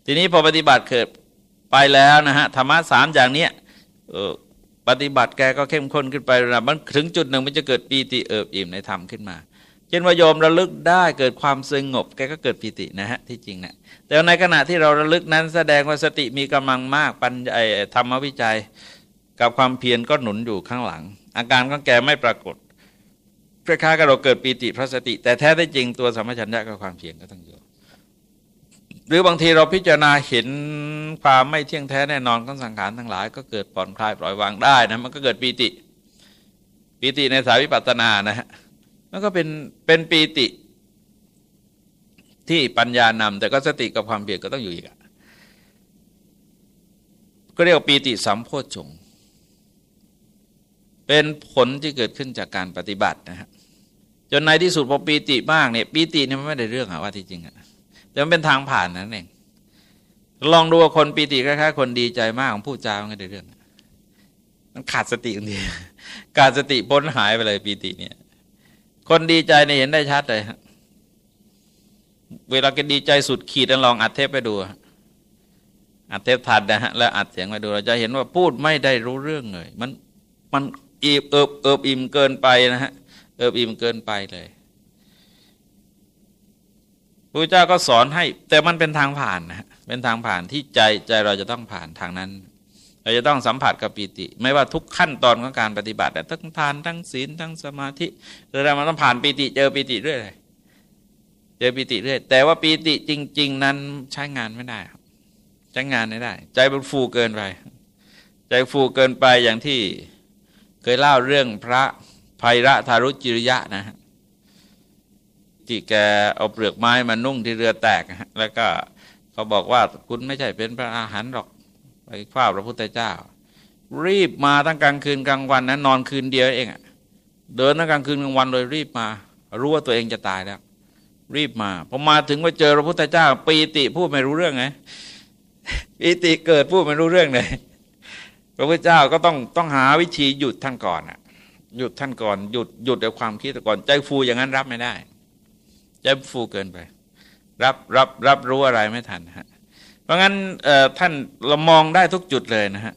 ทีนี้พอปฏิบัติเกิดไปแล้วนะฮะธรรมะสามอย่างเนี้ยปฏิบัติแกก็เข้มข้นขึ้นไปนะมันถึงจุดหนึ่งมันจะเกิดปีติเอิบอิ่มในธรรมขึ้นมาเช่นว่าโยมระลึกได้เกิดความสงบแกก็เกิดปีตินะฮะที่จริงเนะี่ยแต่ในขณะที่เราระลึกนั้นแสดงว่าสติมีกำลังมากปัญญาธรรมวิจัย กับความเพียรก็หนุนอยู่ข้างหลัง อาการของแกไม่ปรากฏคล้ายๆกับเราเกิดปีติพระสติ แต่แท้ได้จริงตัวสมัชัญญะกับความเพียรก็ต้องอยู่ หรือบางทีเราพิจารณาเห็นความไม่เที่ยงแท้แน่นอนของสังขารทั้งหลาย ก็เกิดผ่อนคลายปล่อยวางได้นะมันก็เกิดปีติ ปีติในสายวิปัสสนานะฮะมันก็เป็นเป็นปีติที่ปัญญานำแต่ก็สติกับความเพียรก็ต้องอยู่อีกก็เรียกปีติสัมโพชงเป็นผลที่เกิดขึ้นจากการปฏิบัตินะฮะจนในที่สุดพอปีติมากเนี่ยปีตินี่มันไม่ได้เรื่องอะว่าที่จริงอะ แต่มันเป็นทางผ่านนั่นเองลองดูคนปีติคล้ายๆคนดีใจมากของผู้จาไม่ได้เรื่อง มันขาดสติจริงขาดสติพ้นหายไปเลยปีติเนี่ย คนดีใจเนี่ยเห็นได้ชัดเลยเวลาแกดีใจสุดขีดลองอัดเทปไปดูอัดเทปทันนะฮะแล้วอัดเสียงไปดู เราจะเห็นว่าพูดไม่ได้รู้เรื่องเลย มันมันอีบเอิบเอิบอิ่มเกินไปนะฮะเอิบอิ่มเกินไปเลย พระเจ้าก็สอนให้ แต่มันเป็นทางผ่านนะเป็นทางผ่านที่ใจใจเราจะต้องผ่านทางนั้น เราจะต้องสัมผัสกับปีติ ไม่ว่าทุกขั้นตอนของการปฏิบัติทั้งทานทั้งศีลทั้งสมาธิเรามันต้องผ่านปีติเจอปีติเรื่อยเจอปีติเรื่อยแต่ว่าปีติจริง ๆ นั้นใช้งานไม่ได้ครับใช้งานไม่ได้ ใจมันฟูเกินไปใจฟูเกินไปอย่างที่เคยเล่าเรื่องพระภัยระธารุจิริยะนะฮะ ที่แกเอาเปลือกไม้มานุ่งที่เรือแตก แล้วก็เขาบอกว่าคุณไม่ใช่เป็นพระอาหารหรอกไปคว้าพระพุทธเจ้า รีบมาตั้งกลางคืนกลางวันนะนอนคืนเดียวเองเดินตั้งกลางคืนกลางวันเลยรีบมา รู้ว่าตัวเองจะตายแล้ว รีบมาพอมาถึงมาเจอพระพุทธเจ้า ปีติพูดไม่รู้เรื่องไงปีติเกิดพูดไม่รู้เรื่องเลยพระพุทธเจ้าก็ต้องต้องหาวิธีหยุดท่านก่อนอะหยุดท่านก่อนหยุดหยุดในความคิดก่อนใจฟูอย่างนั้นรับไม่ได้ ใจฟูเกินไป รับรับรับรู้อะไรไม่ทันฮะเพราะงั้นท่านเรามองได้ทุกจุดเลยนะฮะ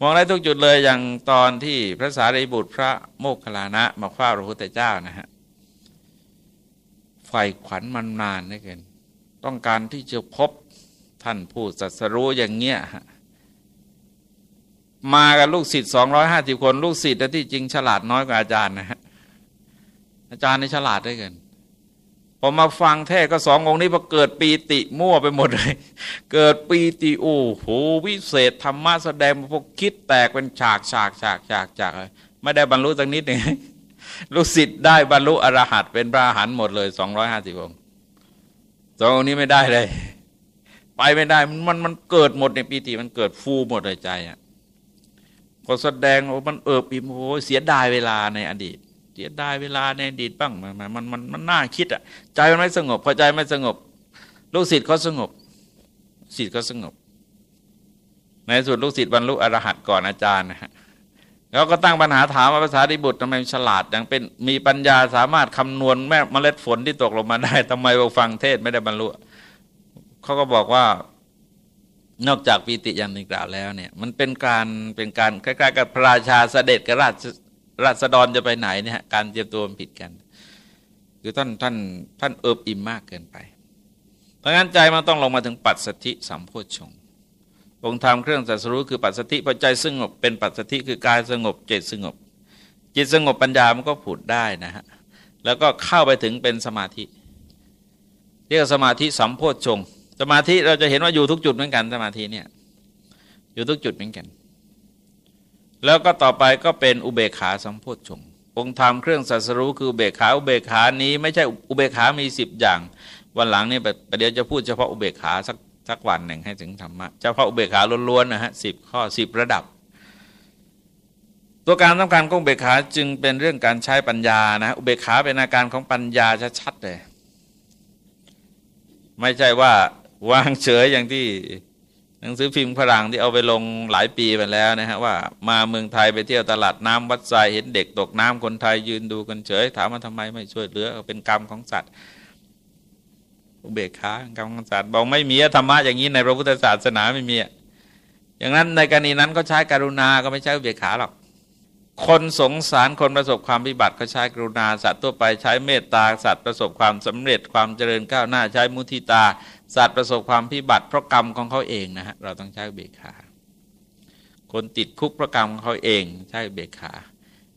มองได้ทุกจุดเลยอย่างตอนที่พระสารีบุตรพระโมคคัลลานะมาคว้าพระพุทธเจ้านะฮะไฟขวัญมันนานนี่เกินต้องการที่จะพบท่านผู้สัสรู้อย่างเงี้ยฮะมากับลูกศิษย์สองร้อยห้าสิบคน ลูกศิษย์ที่จริงฉลาดน้อยกว่าอาจารย์นะฮะอาจารย์นี่ฉลาดได้เกิน พอมาฟังแท้ก็สององค์นี้พอเกิดปีติมั่วไปหมดเลย เกิดปีติโอ้โหวิเศษธรรมะแสดงพวกคิดแตกเป็นฉากฉากฉากฉากฉากไม่ได้บรรลุสักนิดหนึ่งลูกศิษย์ได้บรรลุอรหัตเป็นพระอรหันต์หมดเลยสองร้อยห้าสิบองค์สององค์นี้ไม่ได้เลย ไปไม่ได้มันมันเกิดหมดในปีติมันเกิดฟูหมดเลยใจอะพอแสดงโอ้มันเอิบอิ่มโอ้เสียดายเวลาในอดีต เสียดายเวลาในอดีตบ้างมันมันมันมันน่าคิดอะใจมันไม่สงบพอใจไม่สงบลูกศิษย์เขาสงบศิษย์เขาสงบ ในสุดลูกศิษย์บรรลุอรหัตก่อนอาจารย์นะฮะแล้วก็ตั้งปัญหาถามว่าภาษาดิบุตรทำไมฉลาดอย่างเป็นมีปัญญาสามารถคำนวณแม่เมล็ดฝนที่ตกลงมาได้ทำไมเราฟังเทศไม่ได้บรรลุเขาก็บอกว่านอกจากปีติอย่างนึ่กล่าวแล้วเนี่ย มันเป็นการเป็นการคล้ายๆ กับพระราชาเสด็จกับราช รัศดรจะไปไหนเนี่ยการเตรียมตัวมันผิดกัน คือท่านท่านท่านเอิบอิ่มมากเกินไปเพราะงั้นใจมันต้องลงมาถึงปัจสถิสัมโพชงองค์ธรรมเครื่องสัสรู้คือปัจสถิพอใจสงบเป็นปัจสถิคือกายสงบจิตสงบ จิตสงบปัญญามันก็ผุดได้นะฮะแล้วก็เข้าไปถึงเป็นสมาธิ เรียกสมาธิสัมโพชงสมาธิเราจะเห็นว่าอยู่ทุกจุดเหมือนกันสมาธิเนี่ยอยู่ทุกจุดเหมือนกัน แล้วก็ต่อไปก็เป็นอุเบกขาสัมโพชฌงองค์ธรรมเครื่องสัสรู้คืออุเบกขาอุเบกขานี้ไม่ใช่อุเบกขามีสิบอย่าง วันหลังนี่ประเดี๋ยวจะพูดเฉพาะอุเบกขาสักสักวันหนึ่งให้ถึงธรรมะเฉพาะอุเบกขาล้วนๆนะฮะสิบข้อสิบระดับ ตัวการสำคัญของอุเบกขาจึงเป็นเรื่องการใช้ปัญญานะอุเบกขาเป็นอาการของปัญญาชัดๆเลยไม่ใช่ว่าวางเฉยอย่างที่ นังสือพิมพ์ฝรั่งที่เอาไปลงหลายปีไปแล้วนะฮะว่ามาเมืองไทยไปเที่ยวตลาดน้ำวัดทรายเห็นเด็กตกน้ำคนไทยยืนดูกันเฉย ถามว่าทำไมไม่ช่วยเหลือเป็นกรรมของสัตว์อุเบกขากรรมของสัตว์บอกไม่มีธรรมะอย่างนี้ในพระพุทธศาสนาไม่มีอย่างนั้นในกรณีนั้นก็ใช้กรุณาก็ไม่ใช่อุเบกขาหรอกคนสงสารคนประสบความพิบัติเขาใช้กรุณาสัตว์ทั่วไปใช้เมตตาสัตว์ประสบความสำเร็จความเจริญก้าวหน้าใช้มุทิตา สัตว์ประสบความพิบัติเพราะกรรมของเขาเองนะฮะเราต้องใช้เบกขา คนติดคุกเพราะกรรมของเขาเองใช้เบกขา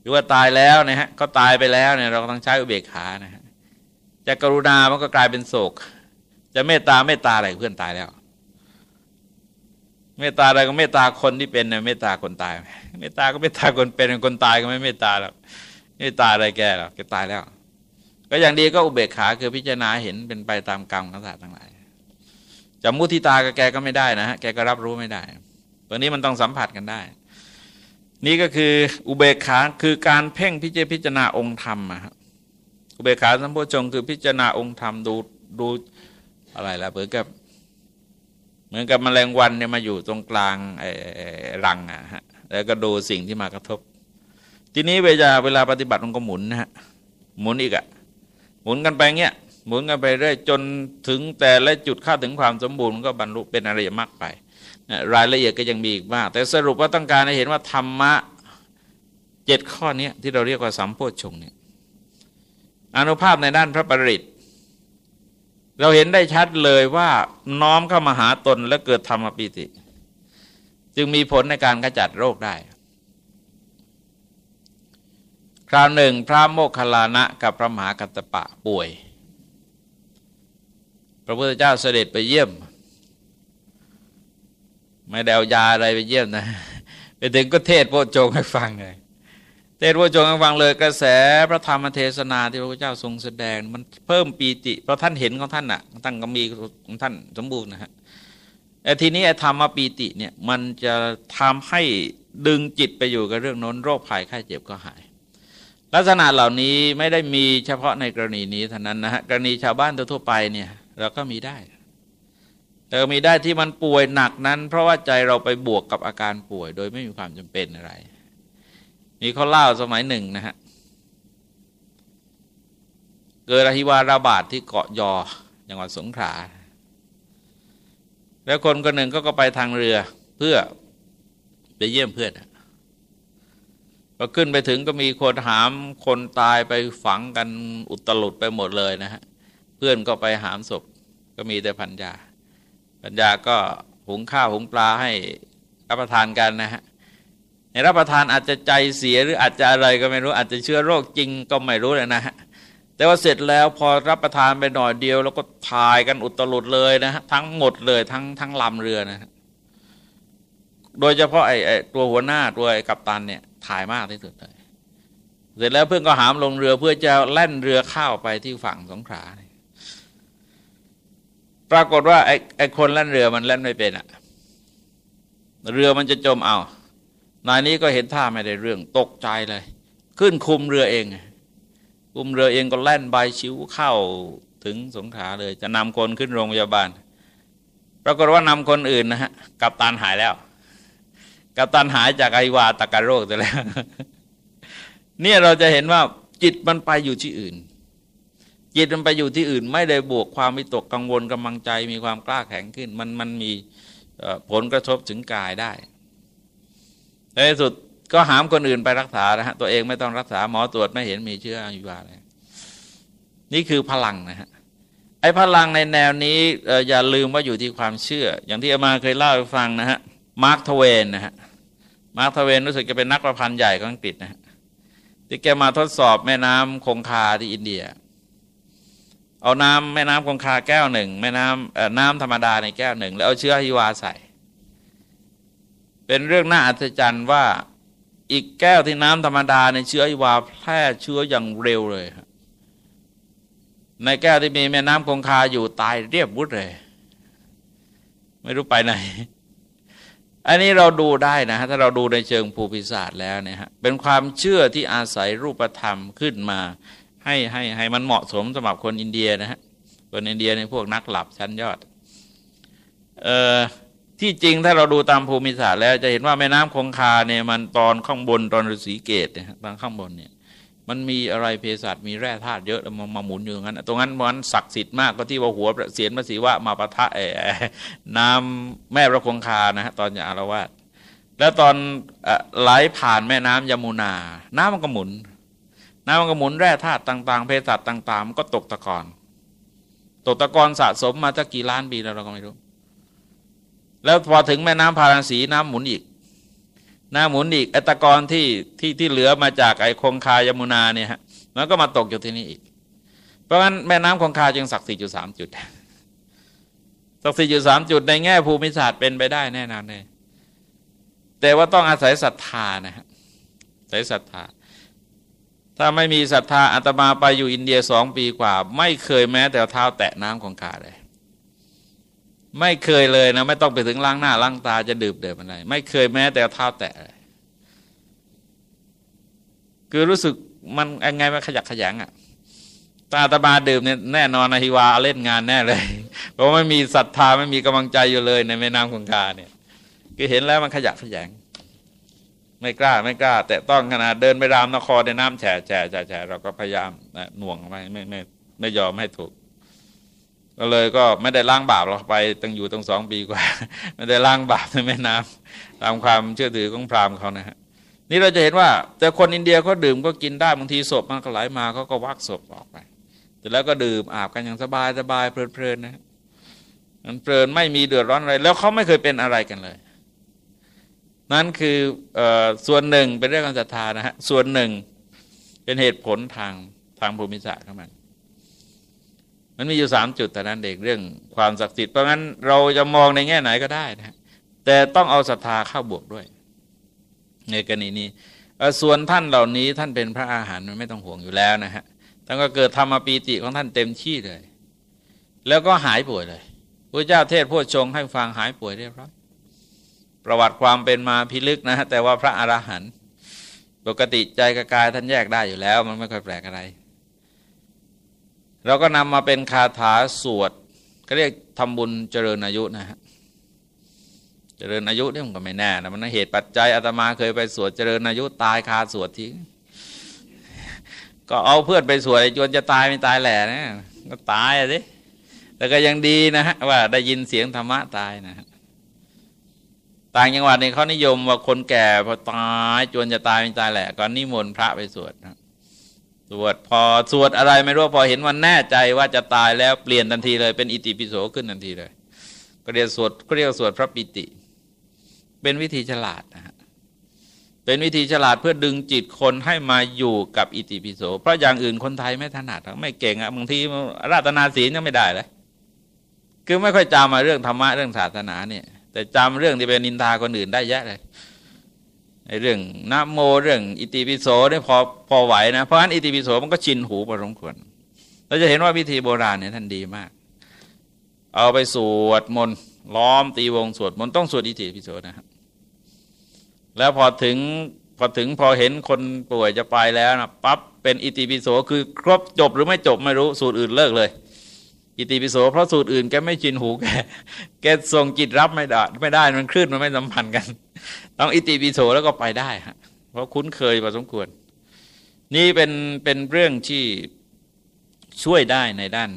หรือว่าตายแล้วนะฮะเขาตายไปแล้วเนี่ยเราต้องใช้อุเบกขานะฮะจะกรุณามันก็กลายเป็นโศก จะเมตตาเมตตาอะไรเพื่อนตายแล้ว เมตตาอะไรก็เมตตาคนที่เป็นเนี่ยเมตตาคนตาย เมตตาก็เมตตาคนเป็นคนตายก็ไม่เมตตาหรอกเมตตาอะไรแกหรอกแกตายแล้ว ก็อย่างดีก็อุเบกขาคือพิจารณาเห็นเป็นไปตามกรรมของสัตว์ทั้งหลาย จะมุทิตากับแกก็ไม่ได้นะฮะแกก็รับรู้ไม่ได้ตัวนี้มันต้องสัมผัสกันได้ นี่ก็คืออุเบกขาคือการเพ่งพิจพิจารณาองค์ธรรมอะครับอุเบกขาสัมโพชงคือพิจารณาองค์ธรรมดูดูอะไรล่ะเหมือนกับ เหมือนกับแมลงวันเนี่ยมาอยู่ตรงกลางไอ้รังอะฮะแล้วก็ดูสิ่งที่มากระทบ ทีนี้เวลาเวลาปฏิบัติมันก็หมุนนะฮะหมุนอีกอะหมุนกันไปเงี้ย หมุนกันไปเรื่อยจนถึงแต่ละจุดเข้าถึงความสมบูรณ์ก็บรรลุเป็นอริยมรรคไปรายละเอียดก็ยังมีอีกมาก แต่สรุปว่าต้องการให้เห็นว่าธรรมะเจ็ดข้อนี้ที่เราเรียกว่าสัมโพชฌงเนี่ยอนุภาพในด้านพระปริตเราเห็นได้ชัดเลยว่าน้อมเข้ามาหาตนและเกิดธรรมปิติ จึงมีผลในการกระจัดโรคได้ คราวหนึ่ง พระโมคคัลลานะกับพระมหากัตปะป่วย ระพุทธเจ้าเสด็จไปเยี่ยม ไม่ได้เอายาอะไรไปเยี่ยมนะไปถึงก็เทศโพชงให้ฟังเลยเทศว่าจงฟังเลยกระแสพระธรรมเทศนาที่พระพุทธเจ้าทรงแสดง มันเพิ่มปีติ เพราะท่านเห็นของท่านอะท่านก็มีของท่านสมบูรณ์นะฮะแต่ทีนี้ธรรมปีติเนี่ยมันจะทำให้ดึงจิตไปอยู่กับเรื่องน้นโรคภัยไข้เจ็บก็หาย ลักษณะเหล่านี้ไม่ได้มีเฉพาะในกรณีนี้เท่านั้นนะฮะกรณีชาวบ้านทั่วไปเนี่ย เราก็มีได้แต่มีได้ที่มันป่วยหนักนั้น เพราะว่าใจเราไปบวกกับอาการป่วย โดยไม่มีความจำเป็นอะไร มีเขาเล่าสมัยหนึ่งนะฮะเกิดอหิวาระบาดที่เกาะยอจังหวัดสงขลาแล้วคนคนหนึ่งก็ก็ไปทางเรือเพื่อไปเยี่ยมเพื่อนพอขึ้นไปถึงก็มีคนหามคนตายไปฝังกันอุตลุดไปหมดเลยนะฮะ เพื่อนก็ไปหามศพก็มีแต่พันยาพันยาก็หุงข้าวหุงปลาให้รับประทานกันนะฮะในรับประทานอาจจะใจเสียหรืออาจจะอะไรก็ไม่รู้อาจจะเชื้อโรคจริงก็ไม่รู้เลยนะฮะแต่ว่าเสร็จแล้วพอรับประทานไปหน่อยเดียว แล้วก็ถ่ายกันอุตลุดเลยนะฮะทั้งหมดเลยทั้งทั้งลำเรือนะฮะโดยเฉพาะไอ้ไอ้ตัวหัวหน้าตัวไอ้กัปตันเนี่ยถ่ายมากที่สุดเลยเสร็จแล้วเพื่อนก็หามลงเรือเพื่อจะแล่นเรือข้าวไปที่ฝั่งสงขลา ปรากฏว่าไอ้ไอ้คนแล่นเรือมันแล่นไม่เป็นอะเรือมันจะจมเอา นายนี้ก็เห็นท่าไม่ได้เรื่องตกใจเลย ขึ้นคุมเรือเอง คุมเรือเองก็แล่นใบชิวเข้าถึงสงขาเลย จะนำคนขึ้นโรงพยาบาล ปรากฏว่านำคนอื่นนะฮะกับตันหายแล้ว กับตันหายจากไอวาตะการโรคไปแล้ว เนี่ยเราจะเห็นว่าจิตมันไปอยู่ที่อื่น จิตมันไปอยู่ที่อื่น ไม่ได้บวกความมิตกกังวลกำลังใจมีความกล้าแข็งขึ้น มันมันมีผลกระทบถึงกายได้ในสุดก็หามคนอื่นไปรักษานะฮะตัวเองไม่ต้องรักษาหมอตรวจไม่เห็นมีเชื้ออหิวาเลยนี่คือพลังนะฮะไอ้พลังในแนวนี้อย่าลืมว่าอยู่ที่ความเชื่อ อย่างที่อาตมาเคยเล่าให้ฟังนะฮะมาร์คทเวนนะฮะมาร์คทเวนรู้สึกจะเป็นนักประพันธ์ใหญ่ของอังกฤษนะฮะที่แกมาทดสอบแม่น้ำคงคาที่อินเดีย เอาน้ำแม่น้ำคงคาแก้วหนึ่งแม่น้ำน้ำธรรมดาในแก้วหนึ่งแล้วเอาเชื้ออหิวาต์ใส่ เป็นเรื่องน่าอัศจรรย์ว่าอีกแก้วที่น้ำธรรมดาในเชื้ออหิวาต์แพร่เชื้ออย่างเร็วเลยในแก้วที่มีแม่น้ำคงคาอยู่ตายเรียบวุฒเลย ไม่รู้ไปไหน อันนี้เราดูได้นะฮะถ้าเราดูในเชิงภูมิศาสตร์แล้วเนี่ยฮะเป็นความเชื่อที่อาศัยรูปธรรมขึ้นมา ให้ให้ให้มันเหมาะสมสำหรับคนอินเดียนะฮะคนอินเดียในพวกนักหลับชั้นยอดเออที่จริงถ้าเราดูตามภูมิศาสตร์แล้วจะเห็นว่าแม่น้ำคงคาเนี่ยมันตอนข้างบนตอนฤาษีเกตเนี่ยตอนข้างบนเนี่ยมันมีอะไรเพศัตมีแร่ธาตุเยอะแล้วมามาหมุนอยู่งั้นตรงนั้นมันศักดิ์สิทธิ์มากก็ที่ว่าหัวเสียนมาสีว่ามาปะทะน้ำแม่พระคงคานะฮะตอนจะอารวาสแล้วตอนไหลผ่านแม่น้ำยมุนา น้ำมันก็หมุน น้ำมันก็หมุนแร่ธาตุต่างๆ เพศัตต่างๆมันก็ตกตะกอนตกตะกอนสะสมมาจะกี่ล้านปีแล้วเราก็ไม่รู้ แล้วพอถึงแม่น้ำพาราสีน้ำหมุนอีก น้ำหมุนอีกไอตะกอนที่ที่ที่เหลือมาจากไอคงคายมุนาเนี่ยฮะมันก็มาตกอยู่ที่นี่อีก เพราะงั้นแม่น้ำคงคาจึงศักดิ์สิทธิ์อยู่สามจุดศักดิ์สิทธิ์อยู่สามจุดในแง่ภูมิศาสตร์เป็นไปได้แน่นอนเลยแต่ว่าต้องอาศัยศรัทธานะฮะอาศัยศรัทธา ถ้าไม่มีศรัทธาอาตมาไปอยู่อินเดียสองปีกว่า ไม่เคยแม้แต่เท้าแตะน้ำคงคาเลย ไม่เคยเลยนะ ไม่ต้องไปถึงล้างหน้าล้างตาจะดื่มเดิมอะไร ไม่เคยแม้แต่เท้าแตะคือรู้สึกมันยังไงมันขยักขยันอะตาตาบาดื่มเนี่ยแน่นอนนะฮิวาเล่นงานแน่เลย เพราะไม่มีศรัทธาไม่มีกำลังใจอยู่เลยในแม่น้ำคงคาเนี่ย คือเห็นแล้วมันขยักขยัน ไม่กล้าไม่กล้า แต่ต้องขนาดเดินไปรามนครในน้ำแฉะแฉะแฉะแฉะเราก็พยายามหน่วงไม่ไม่ไม่ไม่ยอมให้ถูก ก็เลยก็ไม่ได้ล้างบาปเราไปตั้งอยู่ตั้งสองปีกว่า ไม่ได้ล้างบาปในแม่น้ำตามความเชื่อถือของพราหมณ์เขานะฮะนี่เราจะเห็นว่า แต่คนอินเดียเขาดื่มก็กินได้บางทีศพมันก็ไหลมาเขาก็วักศพออกไปแต่แล้วก็ดื่มอาบกันอย่างสบายสบายเพลินๆนะมันเพลินไม่มีเดือดร้อนอะไร แล้วเขาไม่เคยเป็นอะไรกันเลย นั่นคืออส่วนหนึ่งเป็นเรื่องการศรัทธานะฮะส่วนหนึ่งเป็นเหตุผลทางทางภูมิศาสตร์ของมันมันมีอยู่สามจุดแต่นั้นเด็กเรื่องความศักดิ์สิทธิ์เพราะงั้นเราจะมองในแง่ไหนก็ได้นะแต่ต้องเอาศรัทธาเข้าบวกด้วย ในกรณีนี้ส่วนท่านเหล่านี้ท่านเป็นพระอาหารมันไม่ต้องห่วงอยู่แล้วนะฮะท่านก็เกิดธรรมปีติของท่านเต็มที่เลย แล้วก็หายป่วยเลยพระเจ้าเทศพูดชงให้ฟังหายป่วยเรียบร้อย ประวัติความเป็นมาพิลึกนะแต่ว่าพระอรหันต์ปกติใจกับกายท่านแยกได้อยู่แล้ว มันไม่ค่อยแปลกอะไร เราก็นำมาเป็นคาถาสวดเขาเรียกทำบุญเจริญอายุนะฮะเจริญอายุนี่มันก็ไม่แน่นะมันเหตุปัจจัยอาตมาเคยไปสวดเจริญอายุตายคาสวดทิ้งก็เอาเพื่อนไปสวดจนจะตายไม่ตายแหล่นะก็ตายอะสิแต่ก็ยังดีนะฮะว่าได้ยินเสียงธรรมะตายนะฮะ ต่างจังหวัดเนี่ยเขานิยมว่าคนแก่พอตายจนจะตายไม่ตายแหละ ก็นิมนต์พระไปสวดนะสวดพอสวดอะไรไม่รู้พอเห็นว่าแน่ใจว่าจะตายแล้วเปลี่ยนทันทีเลยเป็นอิติปิโสขึ้นทันทีเลย ก็เรียกสวดก็เรียกสวดพระปิติ เป็นวิธีฉลาดนะฮะเป็นวิธีฉลาดเพื่อดึงจิตคนให้มาอยู่กับอิติปิโสเพราะอย่างอื่นคนไทยไม่ถนัดไม่เก่งอะบางทีราตนาศีลยังไม่ได้เลยคือไม่ค่อยจำมาเรื่องธรรมะเรื่องศาสนาเนี่ย แต่จำเรื่องที่เป็นนินทาคนอื่นได้เยอะเลยไอ้เรื่องนะโมเรื่อง อิติปิโสเนี่ยพอพอไหวนะเพราะฉะนั้นอิติปิโสมันก็ชินหูพอสมควรเราจะเห็นว่าวิธีโบราณเนี่ยท่านดีมาก เอาไปสวดมนต์ล้อมตีวงสวดมนต์ต้องสวดอิติปิโสนะครับแล้วพอถึงพอถึงพอเห็นคนป่วยจะไปแล้วนะปั๊บเป็นอิติปิโสคือครบจบหรือไม่จบไม่รู้สูตรอื่นเลิกเลย อิติปิโสเพราะสูตรอื่นแกไม่ชินหูแกแกส่งจิตรับไม่ได้ไม่ได้มันคลื่นมันไม่สัมพันธ์กัน ต้องอิติปิโสแล้วก็ไปได้ฮะเพราะคุ้นเคยพอสมควร นี่เป็นเป็นเรื่องที่ช่วยได้ในด้าน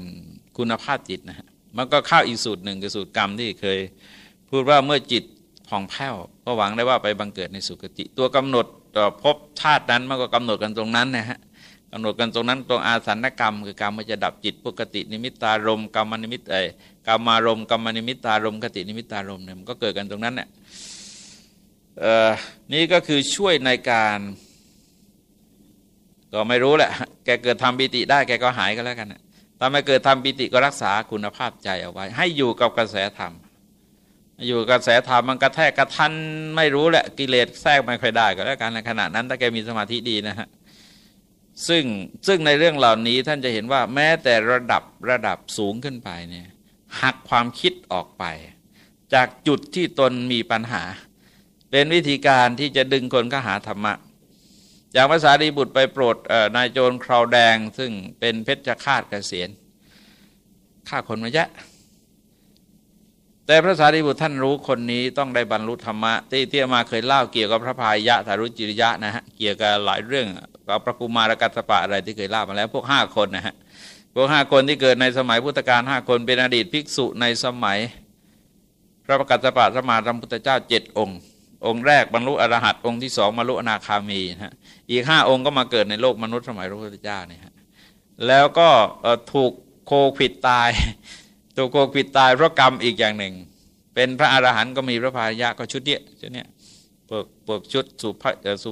คุณภาพจิตนะฮะมันก็เข้าอีกสูตรหนึ่งคือสูตรกรรมที่เคย พูดว่าเมื่อจิตผ่องแผ้วก็หวังได้ว่าไปบังเกิดในสุคติ ตัวกำหนดพบชาตินั้นมันก็กำหนดกันตรงนั้นนะฮะ กำหนดกันตรงนั้นตรงอาสันกรรม คือกรรมมันจะดับจิตปกตินิมิตารมกรรมนิมิตไอกรรมารมกรรมนิมิตารมคตินิมิตารมเนี่ยมันก็เกิดกันตรงนั้นเนี่ยนี่ก็คือช่วยในการ ก็ไม่รู้แหละ แกเกิดทำปิติได้แกก็หายก็แล้วกันถ้าไม่เกิดทำปิติก็รักษาคุณภาพใจเอาไว้ ให้อยู่กับกระแสธรรม อยู่กระแสธรรมมันกระแทกกระทันไม่รู้แหละกิเลสแทรกไม่ค่อยได้ก็แล้วกันในขณะนั้น ถ้าแกมีสมาธิดีนะฮะ ซึ่งซึ่งในเรื่องเหล่านี้ท่านจะเห็นว่าแม้แต่ระดับระดับสูงขึ้นไปเนี่ยหักความคิดออกไป จากจุดที่ตนมีปัญหา เป็นวิธีการที่จะดึงคนเข้าหาธรรมะ อย่างภาษาดีบุตรไปโปรดนายโจรคราวแดง ซึ่งเป็นเพชฌฆาตเกษียณฆ่าคนมาเยอะแต่พระสารีบุตรท่านรู้คนนี้ต้องได้บรรลุธรรมะที่ที่มาเคยเล่าเกี่ยวกับพระพายะสารุจิริยะนะฮะเกี่ยวกับหลายเรื่อง กับพระกุมารกัสปะอะไรที่เคยเล่ามาแล้วพวกห้าคนนะฮะพวกห้าคนที่เกิดในสมัยพุทธกาลห้าคนเป็นอดีตภิกษุในสมัย พระประกัสปะสมาธิพุทธเจ้าเจ็ดองค์ องค์แรกบรรลุอรหัตองค์ที่สองบรรลุอนาคามีฮะอีกห้าองค์ก็มาเกิดในโลกมนุษย์สมัยพระพุทธเจ้าเนี่ยฮะแล้วก็ถูกโควิดตายตัวโกกิดตายเพราะกรรมอีกอย่างหนึ่ง เป็นพระอรหันต์ก็มีพระพายะก็ชุดเนี้ยชุดเนี้ยพวกพวกชุดสุภสุ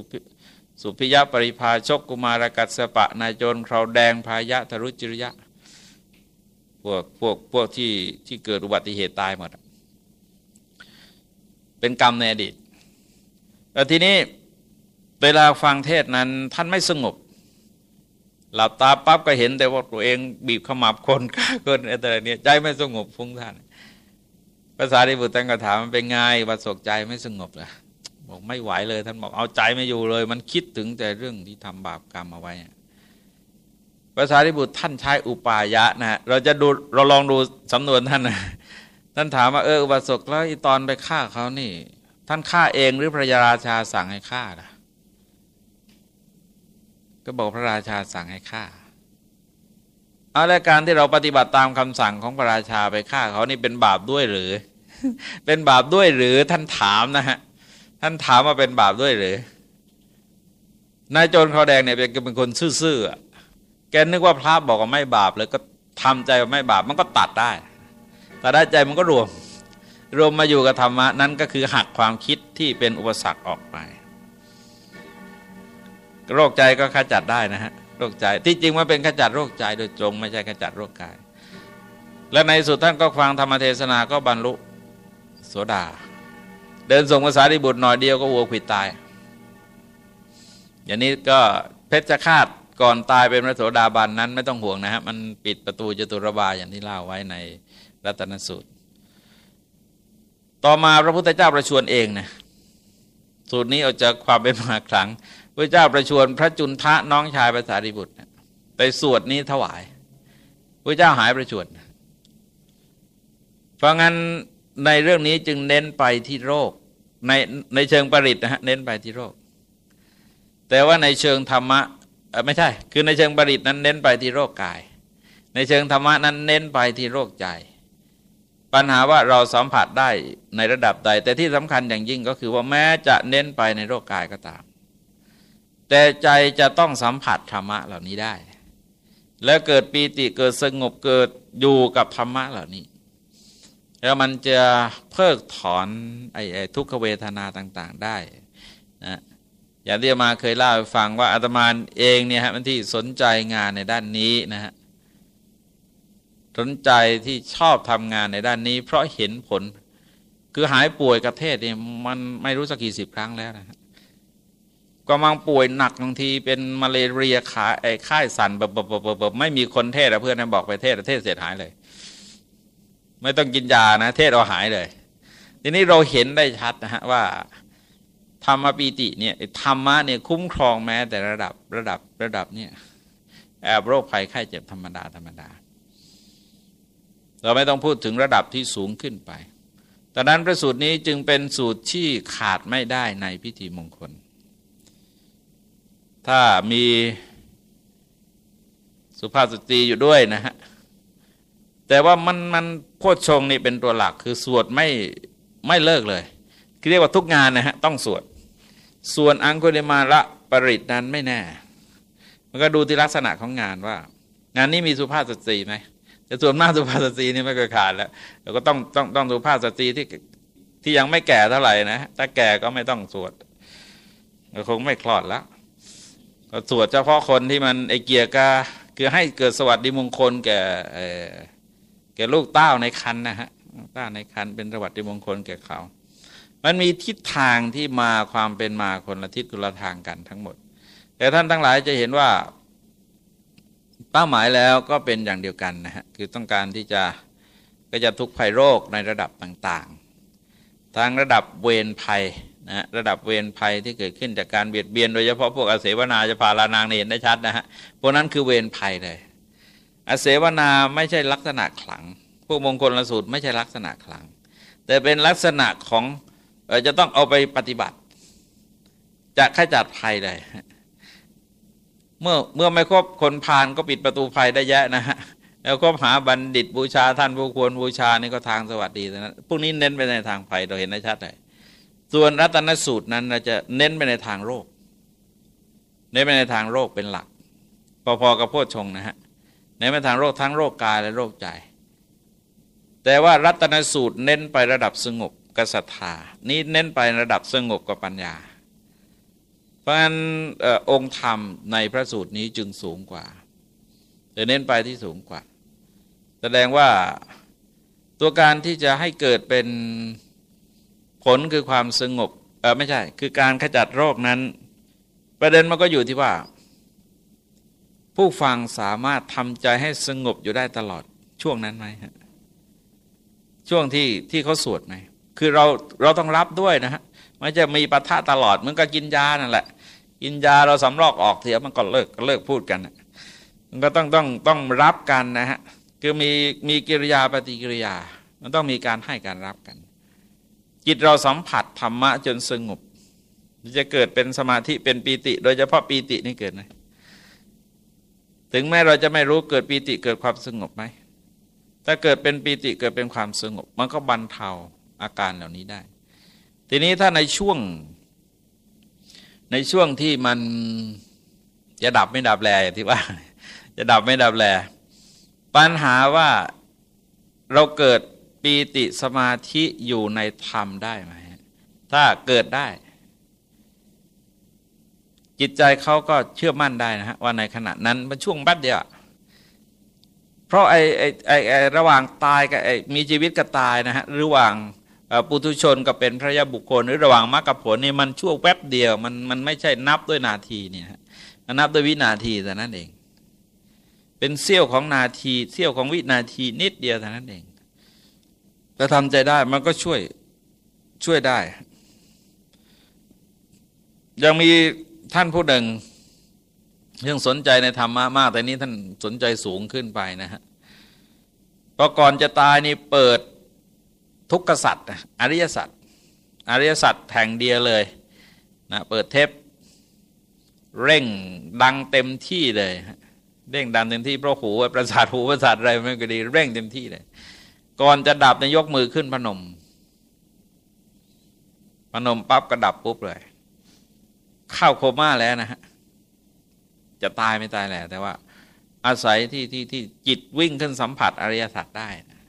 สุพิยะปริภาชกกุมารกัสปะนายโจรคราวแดงพายะทรุจิริยะพวกพวกพวกที่ที่เกิดอุบัติเหตุตายหมดเป็นกรรมในอดีตแต่ทีนี้เวลาฟังเทศนั้นท่านไม่สงบ หลับตาปั๊บก็เห็นแต่ว่าตัวเองบีบขมับคนฆ่าคนอะไรเนี่ยใจไม่สงบฟุ้งซ่านภาษาที่บุตรท่านก็ถามมันเป็นไงว่าสกใจไม่สงบเลย บอกไม่ไหวเลย ท่านบอกเอาใจไม่อยู่เลย มันคิดถึงแต่เรื่องที่ทำบาปกรรมเอาไว้ภาษาที่บุตรท่านใช้อุปายะนะเราจะดูเราลองดูสำนวนท่านนะท่านถามว่าเอออุบาสกแล้วตอนไปฆ่าเขานี่ ท่านฆ่าเองหรือพระราชาสั่งให้ฆ่าล่ะ ก็บอกพระราชาสั่งให้ฆ่าเอาและการที่เราปฏิบัติตามคำสั่งของพระราชาไปฆ่าเขานี่เป็นบาปด้วยหรือ เป็นบาปด้วยหรือท่านถามนะฮะ ท่านถามว่าเป็นบาปด้วยหรือนายโจรเขาแดงเนี่ยเป็นคนซื่อๆแกนึกว่าพระบอกว่าไม่บาปเลยก็ทำใจว่าไม่บาปมันก็ตัดได้แต่ได้ใจมันก็รวม รวมมาอยู่กับธรรมะนั้นก็คือหักความคิดที่เป็นอุปสรรคออกไปโรคใจก็ขจัดได้นะฮะโรคใจที่จริงมันเป็นขจัดโรคใจโดยตรงไม่ใช่ขจัดโรคกาย และในสุดท่านก็ฟังธรรมเทศนาก็บรรลุโสดา เดินส่งภาษาดิบุตรหน่อยเดียวก็วัวขิดตาย อย่างนี้ก็เพชฌฆาตก่อนตายเป็นพระโสดาบันนั้นไม่ต้องห่วงนะฮะมันปิดประตูจตุรบาอย่างที่เล่าไว้ในรัตนสูตร ต่อมาพระพุทธเจ้าประชวรเองนะสูตรนี้เอาจากความเป็นมาครั้งพระเจ้าประชวรพระจุนทะน้องชายภาษาดิบุตรไปสวดนี้ถวายพระเจ้าหายประชวรเพราะงั้นในเรื่องนี้จึงเน้นไปที่โรค ในในเชิงปริตนะฮะเน้นไปที่โรค แต่ว่าในเชิงธรรมะไม่ใช่ คือในเชิงปริตนั้นเน้นไปที่โรคกาย ในเชิงธรรมะนั้นเน้นไปที่โรคใจ ปัญหาว่าเราสัมผัสได้ในระดับใด แต่ที่สำคัญอย่างยิ่งก็คือว่าแม้จะเน้นไปในโรคกายก็ตาม แต่ใจจะต้องสัมผัสธรรมะเหล่านี้ได้ แล้วเกิดปีติเกิดสงบเกิดอยู่กับธรรมะเหล่านี้ แล้วมันจะเพิกถอนไอ้ทุกขเวทนาต่างๆได้นะอย่างที่มาเคยเล่าให้ฟังว่าอาตมาเองเนี่ยฮะมันที่สนใจงานในด้านนี้นะฮะสนใจที่ชอบทำงานในด้านนี้ เพราะเห็นผลคือหายป่วยกับเทศเนี่ยมันไม่รู้สักกี่สิบครั้งแล้วนะก็มังป่วยหนักบางทีเป็นมาเลเรียขาไอ้ค่ายสันแบบแบบแบบไม่มีคนเทศเพื่อนบอกไปเทศเทศเสร็จหายเลย ไม่ต้องกินยานะ เทศเราหายเลย ทีนี้เราเห็นได้ชัดนะฮะว่าธรรมปีติเนี่ยธรรมะเนี่ยคุ้มครองแม้แต่ระดับระดับระดับเนี่ยแอบโรคภัยไข้เจ็บธรรมดาธรรมดา เราไม่ต้องพูดถึงระดับที่สูงขึ้นไปแต่นั้นพระสูตรนี้จึงเป็นสูตรที่ขาดไม่ได้ในพิธีมงคล ถ้ามีสุภาพสตรีอยู่ด้วยนะฮะ แต่ว่ามันมันโพชงนี่เป็นตัวหลักคือสวดไม่ไม่เลิกเลยเรียกว่าทุกงานนะฮะต้องสวด ส่วนอังคุลิมาละปริตนั้นไม่แน่ มันก็ดูที่ลักษณะของงานว่า งานนี้มีสุภาพสตรีไหมแต่ส่วนมากสุภาพสตรีนี่ไม่เคยขาดแล้วเราก็ต้องต้องต้องสุภาพสตรีที่ที่ยังไม่แก่เท่าไหร่นะถ้าแก่ก็ไม่ต้องสวดก็คงไม่คลอดแล้วก็สวดเฉพาะคนที่มันไอเกียร์กาคือให้เกิดสวัสดิมงคลแก่ ก่ลูกเต้าในคันนะฮะเต้าในคันเป็นสวัสดิมงคลแก่เขา มันมีทิศทางที่มาความเป็นมาคนละทิศคนละทางกันทั้งหมด แต่ท่านทั้งหลายจะเห็นว่า เป้าหมายแล้วก็เป็นอย่างเดียวกันนะฮะคือต้องการที่จะก็จะทุกภัยโรคในระดับต่างๆ ทางระดับเวรภัยนะระดับเวรภัยที่เกิดขึ้นจากการเบียดเบียนโดยเฉพาะพวกอาเสวนาจะพาลานางเห็นได้ชัดนะฮะพวกนั้นคือเวรภัยเลย อาเสวนาไม่ใช่ลักษณะขลัง พวกมงคลละสูตรไม่ใช่ลักษณะขลัง แต่เป็นลักษณะของจะต้องเอาไปปฏิบัติ จะขจัดภัยได้เมื่อเมื่อไม่ครบคนพานก็ปิดประตูภัยได้แยะนะฮะแล้วก็หาบัณฑิตบูชาท่านผู้ควรบูชานี่ก็ทางสวัสดีนะพวกนี้เน้นไปในทางภัยเราเห็นได้ชัดเลยส่วนรัตนสูตรนั้นเราจะเน้นไปในทางโรค เน้นไปในทางโรคเป็นหลัก พอๆกับโพชฌงนะฮะ เน้นไปทางโรคทั้งโรคกายและโรคใจ แต่ว่ารัตนสูตรเน้นไประดับสงบกับศรัทธานี้เน้นไประดับสงบกับปัญญา เพราะฉะนั้นองค์ธรรมในพระสูตรนี้จึงสูงกว่าจะเน้นไปที่สูงกว่า แสดงว่าตัวการที่จะให้เกิดเป็นผลคือความสงบเออไม่ใช่ คือการขจัดโรคนั้น ประเด็นมันก็อยู่ที่ว่า ผู้ฟังสามารถทำใจให้สงบอยู่ได้ตลอดช่วงนั้นไหมฮะช่วงที่ที่เขาสวดไหมคือเราเราต้องรับด้วยนะฮะไม่จะมีปะทะตลอดเหมือนกับกินยานั่นแหละ กินยาเราสำรอกออกเสียมันก็เลิกก็เลิกพูดกันมันก็ต้องต้องต้องรับกันนะฮะคือมีมีกิริยาปฏิกิริยา มันต้องมีการให้การรับกัน จิตเราสัมผัสธรรมะจนสงบจะเกิดเป็นสมาธิเป็นปีติ โดยเฉพาะปีตินี่เกิดไหม ถึงแม้เราจะไม่รู้เกิดปีติเกิดความสงบไหมถ้าเกิดเป็นปีติเกิดเป็นความสงบ มันก็บรรเทาอาการเหล่านี้ได้ ทีนี้ถ้าในช่วง ในช่วงที่มันจะดับไม่ดับแลอย่างที่ว่า จะดับไม่ดับแล ปัญหาว่าเราเกิดปีติสมาธิอยู่ในธรรมได้ไหมถ้าเกิดได้ จิตใจเขาก็เชื่อมั่นได้นะฮะว่าในขณะนั้นมันช่วงแป๊บเดียวเพราะไอ้ไอ้ไอ้ไอระหว่างตายกับไอ้มีชีวิตกับตายนะฮะระหว่างปุถุชนกับเป็นพระยาบุคคล หรือระหว่างมรรคผลนี่มันช่วงแป๊บเดียวมันมันไม่ใช่นับด้วยนาทีเนี่ยมันนับด้วยวินาทีแต่นั้นเอง เป็นเสี้ยวของนาทีเสี้ยวของวินาทีนิดเดียวแต่นั้นเองถ้าทำใจได้มันก็ช่วยช่วยได้ ยังมี ท่านผู้หนึ่งยังสนใจในธรรมะมาก แต่นี้ท่านสนใจสูงขึ้นไปนะฮะพอก่อนจะตายนี่เปิดทุกขสัตว์อริยสัตว์อริยสัตว์แห่งเดียวเลยนะเปิดเทปเร่งดังเต็มที่เลยเร่งดังเต็มที่เพราะหูประสาทหูประสาทอะไรไม่ก็ดี เร่งเต็มที่เลย ก่อนจะดับเนี่ยยกมือขึ้นพนมพนมปั๊บก็ดับปุ๊บเลย เข้าโคม่าแล้วนะฮะจะตายไม่ตายแหละแต่ว่า อาศัยที่ที่ที่จิตวิ่งขึ้นสัมผัสอริยสัจได้นะ